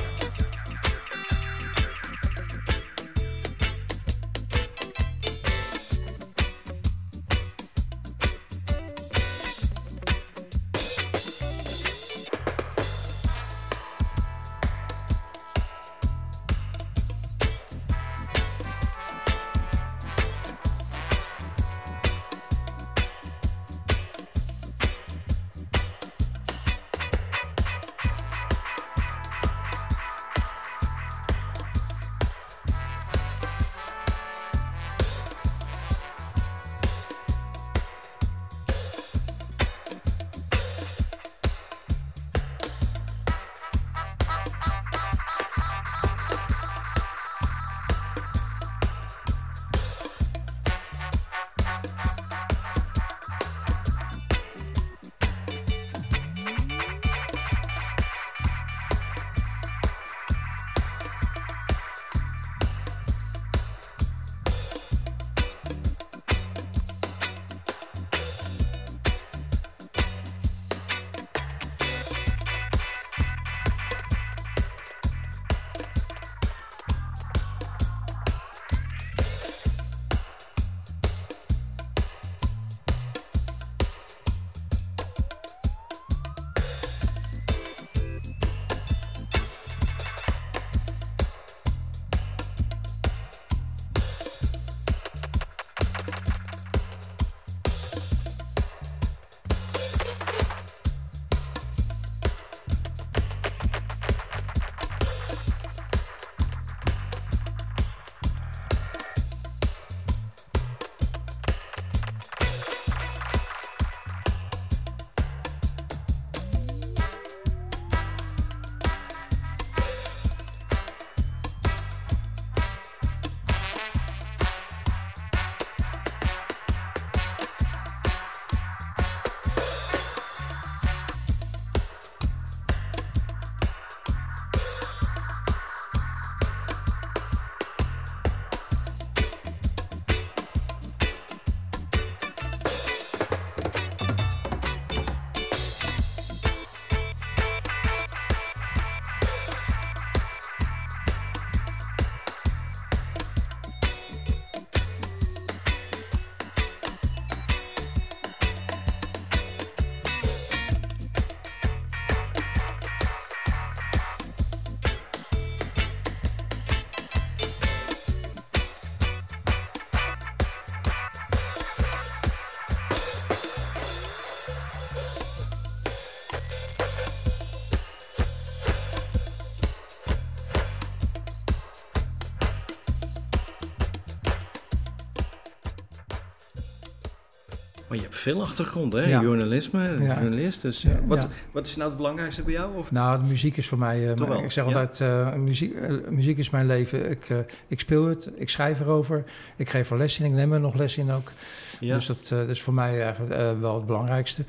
Maar je hebt veel achtergrond, hè? Ja. Journalisme, Ja. journalist. Dus, eh, wat, wat is nou het belangrijkste bij jou? Of? Nou, de muziek is voor mij. Toch wel, ik zeg altijd: eh, muziek, muziek is mijn leven. Ik, ik speel het, ik schrijf erover, ik geef er les in, ik neem er nog les in ook. Ja. Dus dat, dat is voor mij eigenlijk wel het belangrijkste.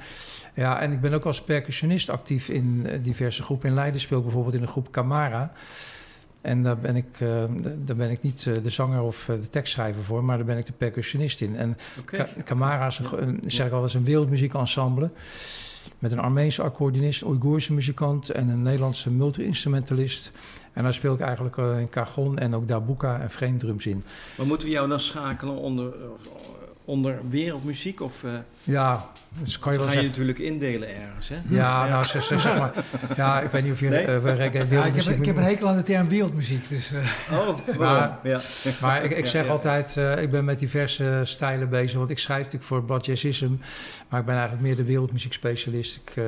Ja, en ik ben ook als percussionist actief in diverse groepen. In Leiden speel ik bijvoorbeeld in de groep Camara. En daar ben ik, eh, daar ben ik niet eh, de zanger of eh, de tekstschrijver voor, maar daar ben ik de percussionist in. En. Ka- Camara is een, een- zeg ik is een wereldmuziekensemble. Met een Armeense accordeonist, Oeigoerse muzikant en een Nederlandse multi-instrumentalist. En daar speel ik eigenlijk in cajon en ook dabuka en frame drums in. Maar moeten we jou dan schakelen onder, onder wereldmuziek? Of eh, Ja, dus kan je wel ga je zeggen. natuurlijk indelen ergens, hè? Ja, nou zeg, zeg, zeg maar. Ja, ik weet niet of je Nee? eh, reggae Ja, ik, heb, wereldmuziek... ik heb een hekel aan de term wereldmuziek. Dus, eh, Oh? Maar- ja. Maar ik, ik zeg ja. altijd, eh, ik ben met diverse stijlen bezig. Want ik schrijf natuurlijk voor Blad Jazzism. Maar ik ben eigenlijk meer de wereldmuziekspecialist. Ik, eh,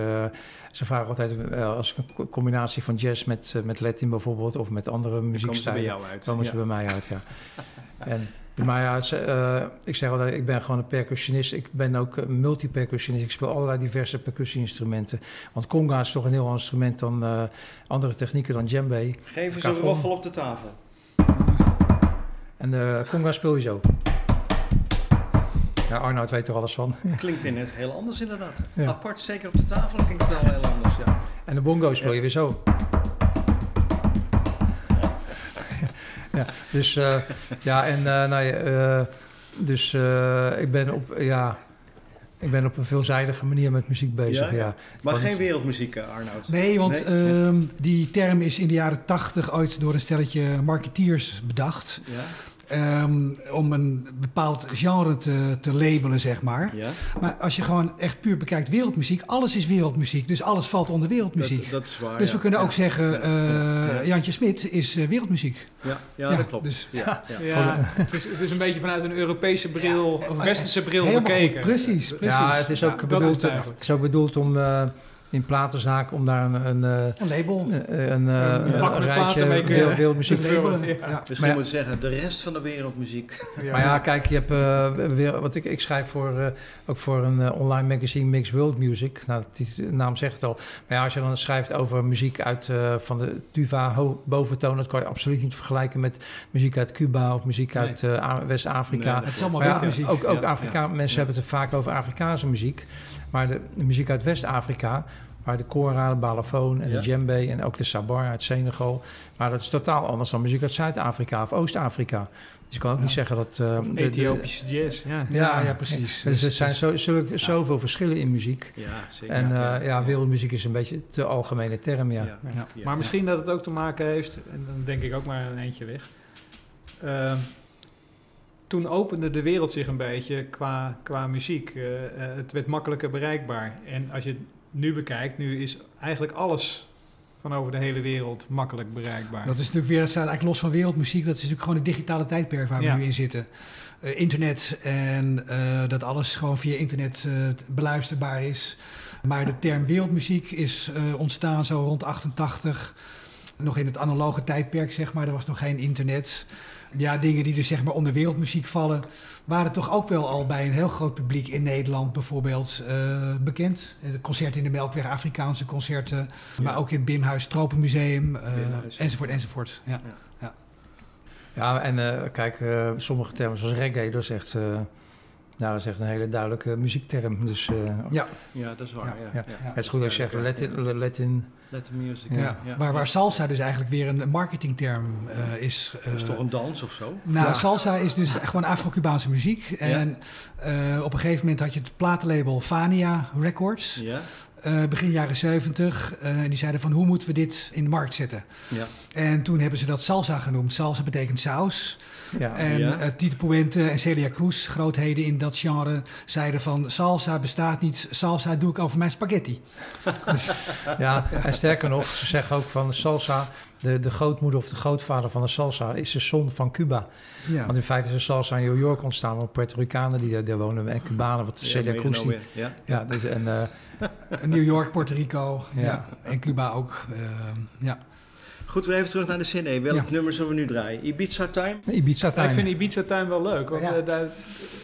ze vragen altijd als ik een co- combinatie van jazz met, met Latin bijvoorbeeld. Of met andere Dan komen ze bij muziekstijlen. jou uit. komen ze Ja. bij mij uit, ja. En mij uit, eh, ik zeg altijd, ik ben gewoon een percussionist. Ik ben ook een multi-percussionist. Ik speel allerlei diverse percussie-instrumenten. Want conga is toch een heel ander instrument dan eh, andere technieken dan djembe. Geef eens een roffel op de tafel. En de conga speel je zo. Ja, Arnoud weet er alles van. Klinkt ineens heel anders inderdaad. Ja. Apart, zeker op de tafel, klinkt het wel heel anders, ja. En de bongo speel je weer zo. Ja, dus eh, ja, en eh, nou ja, eh, dus eh, ik ben op, ja, ik ben op een veelzijdige manier met muziek bezig. Ja? Ja, Maar Want- geen wereldmuziek, Arnoud. nee, want Nee? ehm, die term is in de jaren tachtig ooit door een stelletje marketeers bedacht. Ja? Ehm, om een bepaald genre te, te labelen, zeg maar. Ja? Maar als je gewoon echt puur bekijkt wereldmuziek, alles is wereldmuziek. Dus alles valt onder wereldmuziek. Dat, dat is waar, dus ja. we kunnen ook zeggen, Ja. eh, Ja. Jantje Smit is eh, wereldmuziek. Ja, ja, Ja, dat klopt. dus- ja, ja. Ja, het is, het is een beetje vanuit een Europese bril, of westerse bril Helemaal goed, bekeken. precies, precies. ja, het is ook bedoeld, is het eigenlijk. het is ook bedoeld om eh, in platenzaak om daar een, een, eh, Een label. een, een, eh, Een een rijtje platen mee kun je- wereld- wereldmuziek te labelen. Ja. Ja. Misschien moet je zeggen, de rest van de wereldmuziek. Maar ja, kijk, je hebt eh, weer, wat ik, ik schrijf voor, eh, ook voor een eh, online magazine Mixed World Music. Nou, die naam zegt het al. Maar ja, als je dan schrijft over muziek uit eh, van de Tuva boventoon, dat kan je absoluut niet vergelijken met muziek uit Cuba of muziek uit eh, West-Afrika. Nee, Het is allemaal Maar wereldmuziek. ook ook Ja, Afrika, ja, mensen ja. hebben het er vaak over Afrikaanse muziek. Maar de, de muziek uit West-Afrika, waar de kora, de balafoon en Ja. de djembe en ook de sabar uit Senegal. Maar dat is totaal anders dan muziek uit Zuid-Afrika of Oost-Afrika. Dus je kan ook niet zeggen dat... eh, de- Ethiopische jazz, ja. Ja, ja, precies. dus er zijn dus- zo, zoveel verschillen in muziek. Ja, zeker. En eh, ja, wereldmuziek is een beetje te algemene term. Ja. Maar misschien dat het ook te maken heeft, en dan denk ik ook maar een eentje weg. Ehm, toen opende de wereld zich een beetje qua, qua muziek. Eh, eh, het werd makkelijker bereikbaar. En als je het nu bekijkt, nu is eigenlijk alles van over de hele wereld makkelijk bereikbaar. Dat is natuurlijk weer, dat staat eigenlijk los van wereldmuziek. Dat is natuurlijk gewoon het digitale tijdperk waar we Ja. nu in zitten. Eh, internet en dat alles gewoon via internet beluisterbaar is. Maar de term wereldmuziek is ontstaan zo rond 88. Nog in het analoge tijdperk, zeg maar. Er was nog geen internet. Ja, dingen die dus zeg maar onder wereldmuziek vallen... waren toch ook wel al bij een heel groot publiek in Nederland bijvoorbeeld eh, bekend. Eh, De concerten in de Melkweg, Afrikaanse concerten. Maar ook in het Bimhuis Tropenmuseum, eh, Bimhuis. enzovoort, enzovoort. Ja. Ja, en eh, kijk, eh, sommige termen zoals reggae, dat is echt, eh, nou, dat is echt een hele duidelijke muziekterm. Dus eh, Ja. Ja, dat is waar. Ja, Ja. ja. het is goed als je zegt Latin, Latin Let the music. Ja. Ja. Ja. Waar, waar salsa dus eigenlijk weer een marketingterm eh, is. Dat is eh, toch een dans of zo? Nou, Ja. salsa is dus gewoon Afro-Cubaanse muziek. En eh, op een gegeven moment had je het platenlabel Fania Records. Ja. eh, begin jaren 70. eh, en die zeiden van hoe moeten we dit in de markt zetten? Ja. En toen hebben ze dat salsa genoemd. Salsa betekent saus. Ja. En Ja. eh, Tito Puente en Celia Cruz, grootheden in dat genre, zeiden van salsa bestaat niet. Salsa doe ik over mijn spaghetti. Ja, en sterker nog, ze zeggen ook van salsa, de, de grootmoeder of de grootvader van de salsa is de zon van Cuba. Ja. Want in feite is de salsa in New York ontstaan, want Puerto Ricanen die daar, daar wonen en Cubanen, wat Ja, Celia Cruz die... meegenomen, Ja. Ja, dus, en, eh, New York, Puerto Rico Ja. ja. en Cuba ook. eh, ja. Goed, weer even terug naar de CD. Welk Ja. nummer zullen we nu draaien? Ibiza Time? Ibiza Ja, Time. ik vind Ibiza Tuin wel leuk, want Ja. eh, daar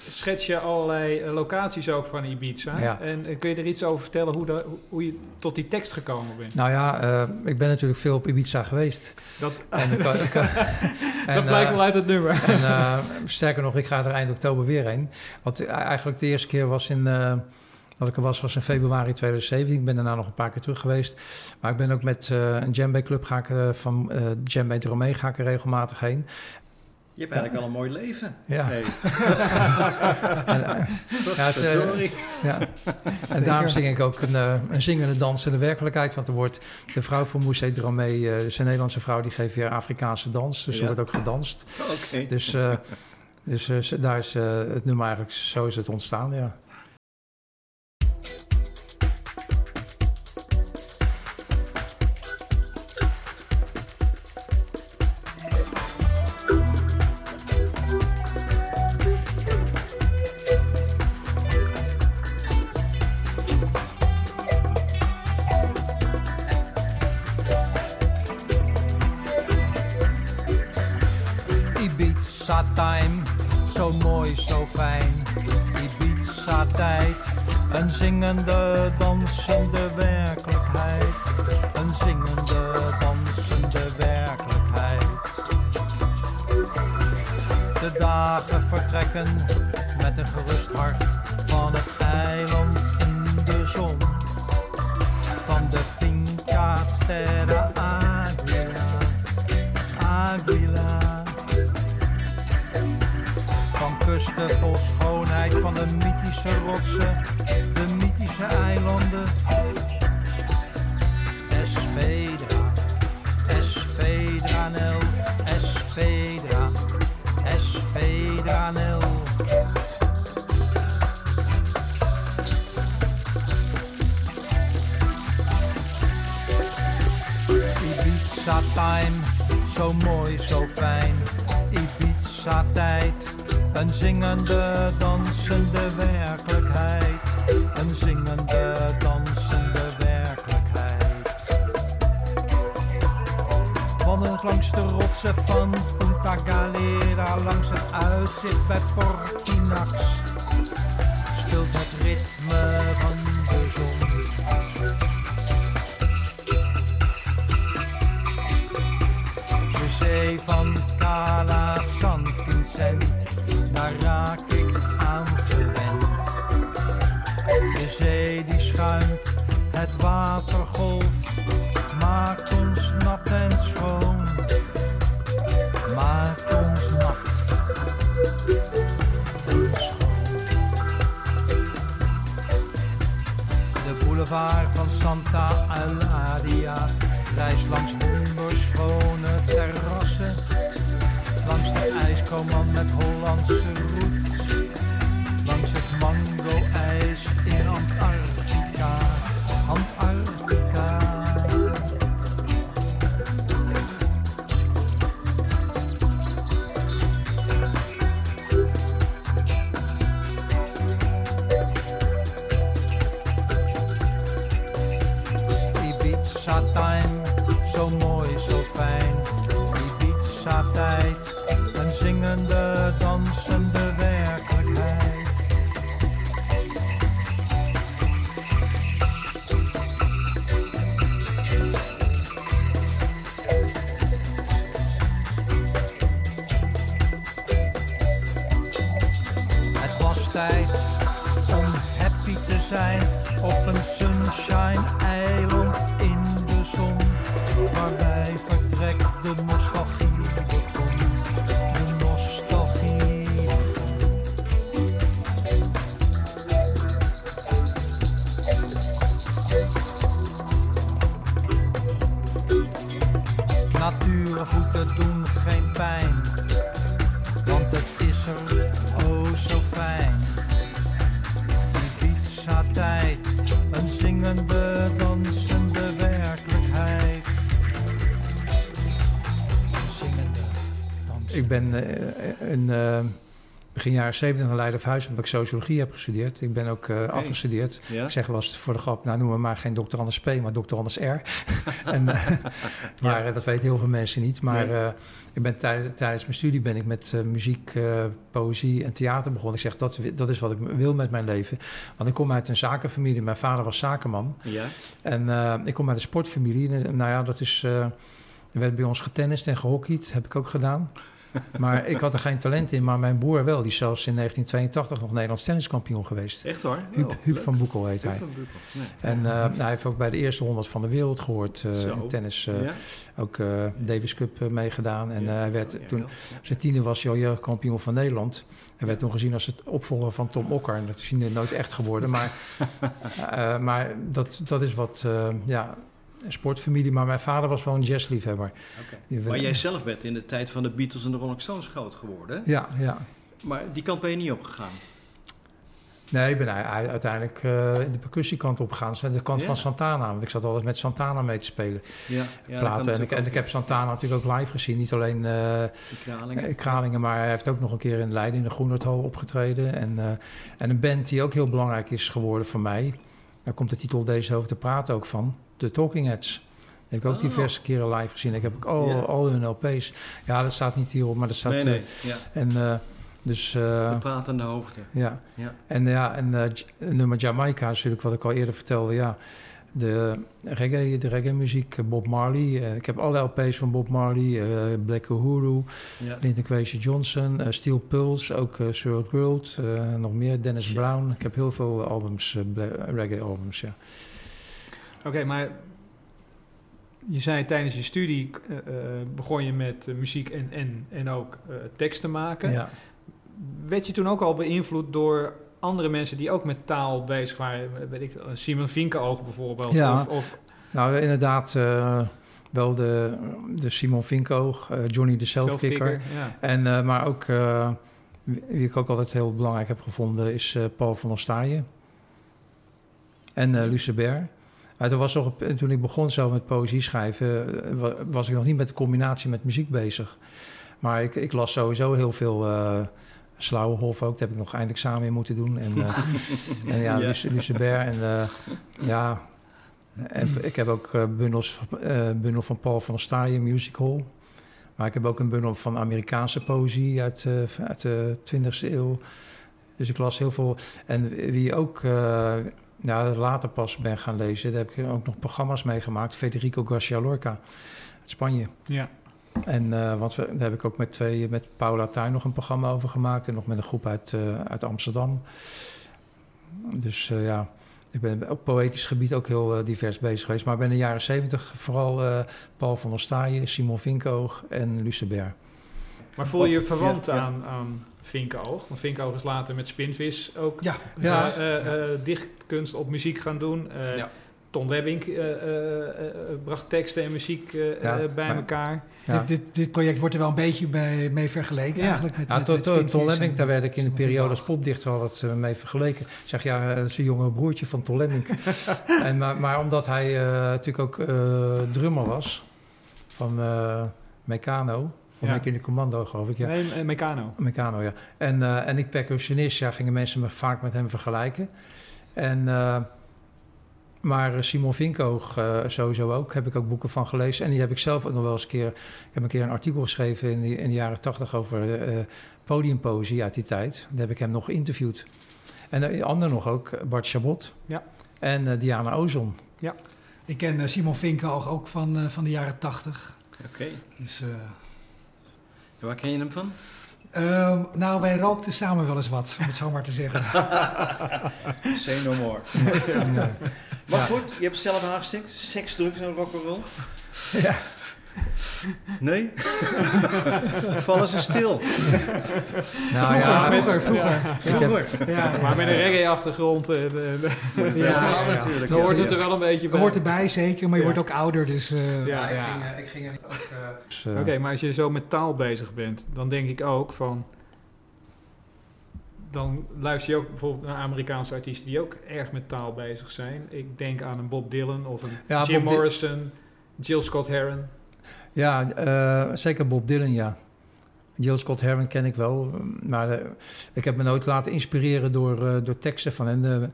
schets je allerlei eh, locaties ook van Ibiza. Ja. En eh, kun je er iets over vertellen hoe, hoe- je tot die tekst gekomen bent? Nou ja, eh, ik ben natuurlijk veel op Ibiza geweest. Dat, En kan- kan- en, dat blijkt wel uit het nummer. En eh, sterker nog, ik ga er eind oktober weer heen. Want eigenlijk de eerste keer was in, eh, dat ik er was, was in februari 2017. Ik ben daarna nog een paar keer terug geweest. Maar ik ben ook met eh, een djembe club ga ik, eh, van uh, djembe Dromee ga ik er regelmatig heen. Je hebt eigenlijk wel een mooi leven. Ja. En, ja, het, ja. En daarom zing ik ook een, een zingende dans in de werkelijkheid. Want er wordt de vrouw van Mousset Dromee, eh, dus een Nederlandse vrouw, die geeft weer Afrikaanse dans. Dus er wordt ook gedanst. Oké. Dus, eh, dus daar is het nummer eigenlijk, zo is het ontstaan, ja. Galera, langs het uitzicht bij Portinax. Speelt het ritme van reist langs wonderschone terrassen. Langs de ijskoman met Hollandse roots. Langs het mango-ijs Natuurvoeten doen geen pijn, want het is er oh zo fijn. Ibiza tijd, een zingende, dansende werkelijkheid. Een zingende, dansende Ik ben eh, een, eh, begin jaren 70 in Leiden of Huis, omdat ik sociologie heb gestudeerd. Ik ben ook eh, afgestudeerd. Ja? Ik zeg wel eens voor de grap, nou noemen we maar geen dokter Anders P, maar dokter Anders R. en, eh, maar eh, dat weten heel veel mensen niet. Maar Nee. ik ben tijdens, tijdens mijn studie ben ik met muziek, poëzie en theater begonnen. Ik zeg, dat, dat is wat ik wil met mijn leven. Want ik kom uit een zakenfamilie. Mijn vader was zakenman. Ja? En ik kom uit een sportfamilie. Nou ja, dat is... er werd bij ons getennist en gehockeyd. Heb ik ook gedaan. Maar ik had er geen talent in. Maar mijn broer wel. Die is zelfs in 1982 nog Nederlands tenniskampioen geweest. Echt hoor? Huub, Oh, Huub van Boekel heet Huub hij. van Boekel, nee. En eh, nou, hij heeft ook bij de eerste honderd van de wereld gehoord. eh, in tennis. eh, Ja? Ook Davis Cup meegedaan. En Ja. hij werd Oh, toen... zijn tiende was hij al jeugdkampioen van Nederland. Hij werd toen gezien als het opvolger van Tom Okker. En dat is hij nooit echt geworden. Maar, maar dat, dat is wat, ja, sportfamilie. Maar mijn vader was wel een jazzliefhebber. Maar jij zelf bent in de tijd van de Beatles en de Rolling Stones groot geworden. hè? Ja, ja. Maar die kant ben je niet opgegaan. Nee, ik ben uiteindelijk eh, in de percussiekant opgegaan. De kant Ja. van Santana. Want ik zat altijd met Santana mee te spelen. Ja, ja platen. En ik, natuurlijk en ik heb Santana natuurlijk ook live gezien. Niet alleen eh, Die Kralingen. eh, Kralingen, maar hij heeft ook nog een keer in Leiden in de Groenerthal opgetreden. En, eh, en een band die ook heel belangrijk is geworden voor mij. Daar komt de titel deze over te praten ook van. De Talking Heads. Heb ik ook Oh. diverse keren live gezien. Ik heb ook al, al hun LP's. Ja, dat staat niet hierop, maar dat staat... nee, eh, nee. Ja. en eh, dus... eh, De pratende hoofden. ja. Ja. En ja, en eh, nummer Jamaica is natuurlijk wat ik al eerder vertelde. Ja, de reggae, de reggae muziek, eh, Bob Marley. eh, ik heb alle LP's van Bob Marley, eh, Black Uhuru, Ja. Linton Kwesi Johnson, eh, Steel Pulse, ook uh, Sir World, eh, nog meer, Dennis Brown. Ik heb heel veel albums, eh, reggae albums, ja. Oké, maar je zei tijdens je studie eh, eh, begon je met eh, muziek en, en, en ook eh, teksten maken. ja. Werd je toen ook al beïnvloed door andere mensen die ook met taal bezig waren? Weet ik, Simon Vinkenoog bijvoorbeeld. Ja. Of, of, Nou, inderdaad, wel de, de Simon Vinkoog, Johnny de Selfkicker. Ja. En, maar ook, wie ik ook altijd heel belangrijk heb gevonden, is Paul van Ostaaien. En eh Lucebert. Maar toen, was nog, toen ik begon zo met poëzie schrijven, eh, wa- was ik nog niet met de combinatie met muziek bezig. Maar ik, ik las sowieso heel veel uh, Slauwenhof ook. Daar heb ik nog eindexamen in moeten doen. En, uh, en ja, Ja. Luce- Lucebert. En uh, ja, en ik heb ook bundels, bundel van Paul van Ostaaien, Music Hall. Maar ik heb ook een bundel van Amerikaanse poëzie uit, uit de 20e eeuw. Dus ik las heel veel. En wie ook nou, later pas ben gaan lezen, daar heb ik ook nog programma's meegemaakt. Federico Garcia Lorca uit Spanje. Ja. En uh, want we, daar heb ik ook met twee, met Paula Tuin nog een programma over gemaakt. En nog met een groep uit, uh, uit Amsterdam. Dus uh, ja, ik ben op poëtisch gebied ook heel divers bezig geweest. Maar ik ben in de jaren zeventig vooral Paul van der Staaien, Simon Vinkoog en Lucebert. Maar voel je je verwant Ja, ja. aan, aan Vinkenoog? Want Vinkenoog is later met Spinvis ook Ja, Ja. dus, eh, eh, dichtkunst op muziek gaan doen. Eh, Ja. Ton Webbing eh, eh, eh, bracht teksten en muziek eh, Ja, eh, bij maar- elkaar. Ja. Dit, dit, dit project wordt er wel een beetje bij, mee vergeleken Ja. eigenlijk. Met, Ton Lemming, daar werd ik in de periode als Vinkoog. popdichter al wat uh, mee vergeleken. Ik zeg, ja, dat is een jonge broertje van Ton Lemming. en, maar, maar omdat hij uh, natuurlijk ook uh, drummer was van uh, Meccano, of Ja. ja. in de commando geloof ik, ja. Nee, eh, Meccano. Meccano, ja. En, uh, en ik percussionist, ja, gingen mensen me vaak met hem vergelijken. En, uh, maar Simon Vinkoog uh, sowieso ook, heb ik ook boeken van gelezen. En die heb ik zelf ook nog wel eens een keer... Ik heb een keer een artikel geschreven in, die, in de jaren tachtig over uh, podiumpoëzie uit die tijd. Daar heb ik hem nog geïnterviewd. En uh, anderen nog ook, Bart Chabot. Ja. En uh, Diana Ozon. Ik ken Simon Vinkoog ook van, uh, van de jaren tachtig. Oké. Dus, uh, En waar ken je hem van? uh, nou, wij rookten samen wel eens wat, om het zo maar te zeggen. Say no more. ja. Maar goed, je hebt zelf aangestikt. Seks, drugs en rock'n'roll. Ja. Nee? Vallen ze stil? Nou, vroeger, ja, vroeger, vroeger. Vroeger. Ja, Maar met een reggae-achtergrond, eh, Ja, Ja, ja. natuurlijk. dan hoort het er wel een beetje Je bij. hoort erbij zeker, maar je Ja. wordt ook ouder, dus... uh, Ja, ik, ging, uh, ik ging er ook... Uh, dus, uh, Oké, maar als je zo met taal bezig bent, dan denk ik ook van. Dan luister je ook bijvoorbeeld naar Amerikaanse artiesten die ook erg met taal bezig zijn. Ik denk aan een Bob Dylan of een Ja, Jim Bob Morrison, Jill Scott Heron. Ja, uh, zeker Bob Dylan, ja. Jill Scott Heron ken ik wel, maar eh, ik heb me nooit laten inspireren door, eh, door teksten van hen. Eh,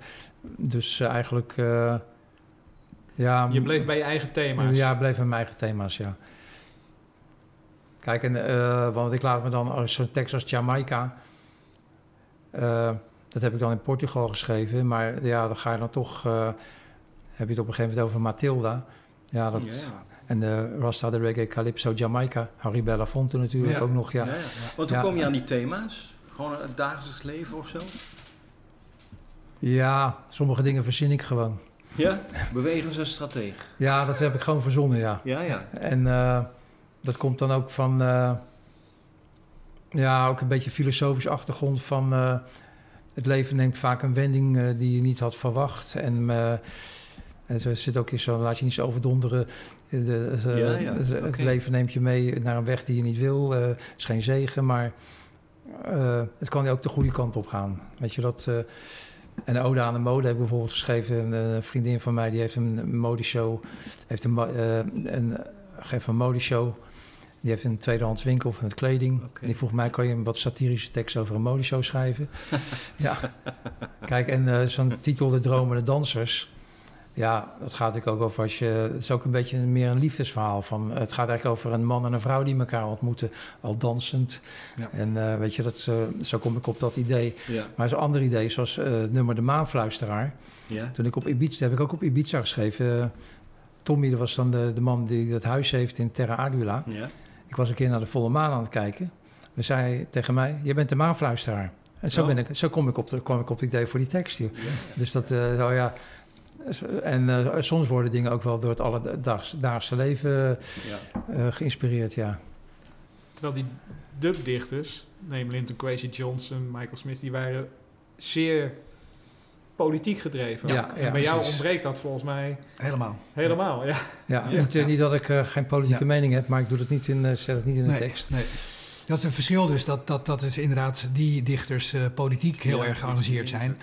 dus eh, eigenlijk, eh, ja... Je bleef bij je eigen thema's. Ja, ik bleef bij mijn eigen thema's, ja. Kijk, en, eh, want ik laat me dan als zo'n tekst als Jamaica... eh, dat heb ik dan in Portugal geschreven, maar ja, dan ga je dan toch... eh, heb je het op een gegeven moment over Matilda. Ja, dat... En de Rasta, de Reggae, Calypso, Jamaica. Harry Belafonte natuurlijk Ja. ook nog, ja. Ja, ja. Want hoe Ja. kom je aan die thema's? Gewoon het dagelijks leven of zo? Ja, sommige dingen verzin ik gewoon. Ja? Bewegen ze strateeg. Ja, dat heb ik gewoon verzonnen, ja. Ja, ja. En eh, dat komt dan ook van... eh, ja, ook een beetje filosofisch achtergrond van... eh, het leven neemt vaak een wending eh, die je niet had verwacht. En eh, en zo zit ook in zo, laat je niet zo overdonderen. De, de- Ja, ja, het, het leven neemt je mee naar een weg die je niet wil. Eh, Het is geen zegen, maar eh, het kan ook de goede kant op gaan. Weet je dat... eh, en Ode aan de Mode heb ik bijvoorbeeld geschreven. Een, vriendin van mij die heeft een modeshow. Heeft een, eh, een, geeft een modeshow. Die heeft een tweedehands winkel met kleding. Oké. En die vroeg mij, kan je een wat satirische tekst over een modeshow schrijven? ja. Kijk, en eh, zo'n titel, De Dromende Dansers. Ja, dat gaat natuurlijk ook over als je... Het is ook een beetje meer een liefdesverhaal. Van, het gaat eigenlijk over een man en een vrouw die elkaar ontmoeten. Al dansend. Ja. En eh, weet je, dat, eh, zo kom ik op dat idee. Ja. Maar zo'n ander idee, zoals eh, het nummer De Maanfluisteraar. Ja. Toen ik op Ibiza, heb ik ook op Ibiza geschreven. Tommy, dat was dan de, de man die dat huis heeft in Terra Adula. Ja. Ik was een keer naar de volle maan aan het kijken. Dan zei hij tegen mij, je bent de maanfluisteraar. En zo, Oh. ben ik, zo kom, ik op de, kwam ik op het idee voor die tekst. joh. Dus dat, nou ja... En eh, soms worden dingen ook wel door het alledaagse leven Ja. eh, geïnspireerd, ja. Terwijl die dubdichters, neem Linton Kwesi Johnson, Michael Smith, die waren zeer politiek gedreven. Ja, En ja, bij jou precies. ontbreekt dat volgens mij Helemaal. helemaal. Ja. Ja, Ja. Niet, niet dat ik eh, geen politieke Ja. mening heb, maar ik doe het niet in, eh, zet het niet in de Nee, tekst. nee. Dat is een verschil dus, dat, dat, dat is inderdaad die dichters eh, politiek heel Ja, erg geëngeneerd zijn.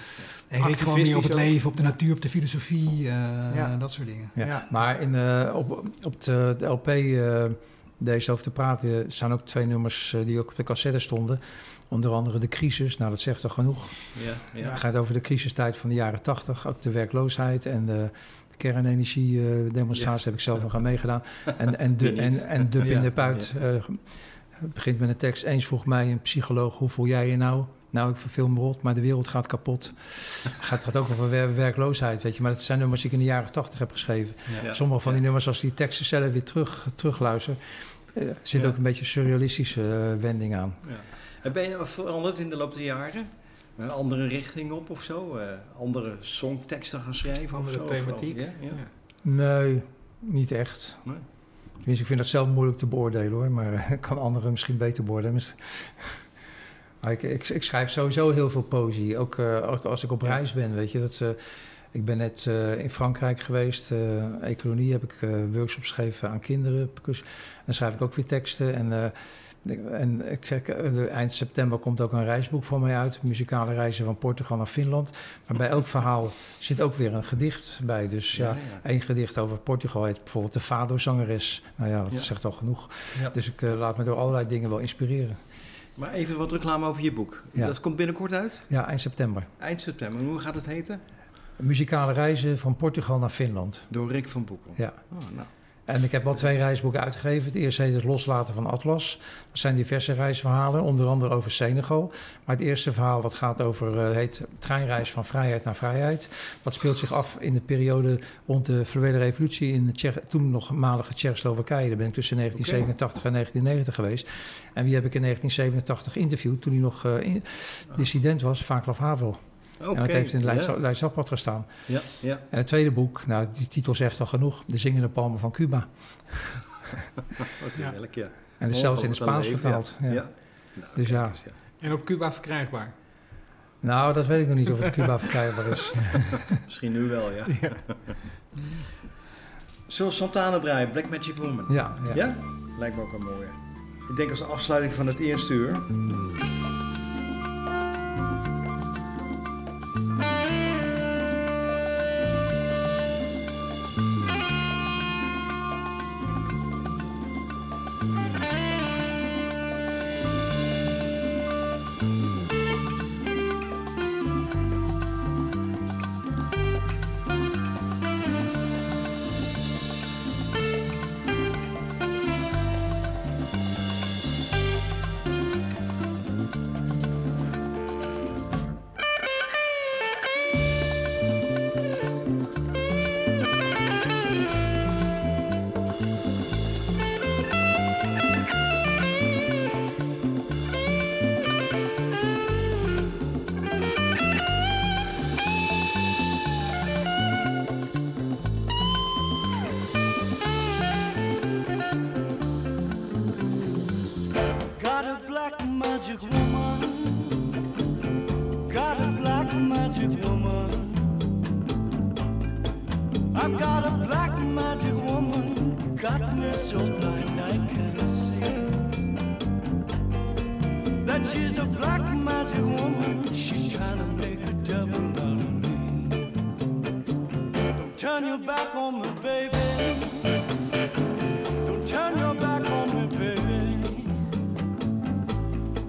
En ik gewoon meer op het leven, op de natuur, op de filosofie, eh, Ja. dat soort dingen. Ja. Ja. Maar in, eh, op, op de, de LP, eh, deze over te praten, staan ook twee nummers die ook op de cassette stonden. Onder andere de crisis, nou dat zegt toch genoeg. Ja. Ja. Het gaat over de crisistijd van de jaren tachtig, ook de werkloosheid en de kernenergie-demonstratie heb ik zelf nog aan meegedaan. En, en, de, en, en in de Puit eh, het begint met een tekst. Eens vroeg mij een psycholoog, hoe voel jij je nou? Nou, ik verveel me rot, maar de wereld gaat kapot. Gaat, gaat ook over wer- werkloosheid, weet je. Maar dat zijn nummers die ik in de jaren tachtig heb geschreven. Ja. Sommige van die nummers, als die teksten zelf weer terug, terugluister... eh, zit Ja. ook een beetje surrealistische eh, wending aan. Ja. En ben je veranderd in de loop der jaren? Een andere richting op of zo? Eh, andere songteksten gaan schrijven Andere of zo? Of- thematiek. Ja. Nee, niet echt. Nee? Tenminste, ik vind dat zelf moeilijk te beoordelen hoor. Maar ik kan anderen misschien beter beoordelen. Maar ik, ik, ik schrijf sowieso heel veel poëzie. Ook, eh, ook als ik op reis ben, weet je. Dat, eh, ik ben net eh, in Frankrijk geweest. eh economie heb ik eh, workshops gegeven aan kinderen. Dan schrijf ik ook weer teksten. En, eh, en ik zeg, eh, eind september komt ook een reisboek voor mij uit. Muzikale reizen van Portugal naar Finland. Maar bij elk verhaal zit ook weer een gedicht bij. Dus ja, Ja, ja. Eén gedicht over Portugal heet bijvoorbeeld de Fado-zangeres. Nou ja, dat Ja. zegt al genoeg. Dus ik eh, laat me door allerlei dingen wel inspireren. Maar even wat reclame over je boek. Dat komt binnenkort uit? Ja, eind september. Eind september. Hoe gaat het heten? Muzikale reizen van Portugal naar Finland. Door Rick van Boekel. Ja. Oh, nou. En ik heb al twee reisboeken uitgegeven. Het eerste heet Het Loslaten van Atlas. Dat zijn diverse reisverhalen, onder andere over Senegal. Maar het eerste verhaal wat gaat over, eh, heet Treinreis van vrijheid naar vrijheid. Dat speelt zich af in de periode rond de fluwele revolutie in Tsjech- toen nog malige Tsjechoslowakije. Daar ben ik tussen 1987 en 1990 geweest. En wie heb ik in 1987 geïnterviewd toen hij nog eh, dissident was? Václav Havel. Oké. En dat heeft in de Leidsapad gestaan. Ja, ja. En het tweede boek, nou die titel zegt al genoeg. De zingende palmen van Cuba. Wat Ja. heerlijk, ja. En is zelfs in het Spaans Leven, vertaald. Ja. Ja. Ja. Nou, Dus ja. eens, ja. En op Cuba verkrijgbaar. Nou, dat weet ik nog niet of het Cuba verkrijgbaar is. Misschien nu wel, ja. Zullen we Santana draaien? Black Magic Woman. Ja, ja. Ja? Lijkt me ook een mooie. Ik denk als afsluiting van het eerste uur. she's a black magic woman. She's trying to make a devil out of me. Don't turn your back on me, baby. Don't turn your back on me, baby.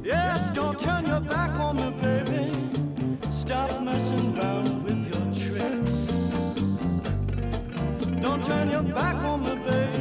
Yes, don't turn your back on me, baby. Stop messing around with your tricks. Don't turn your back on me, baby.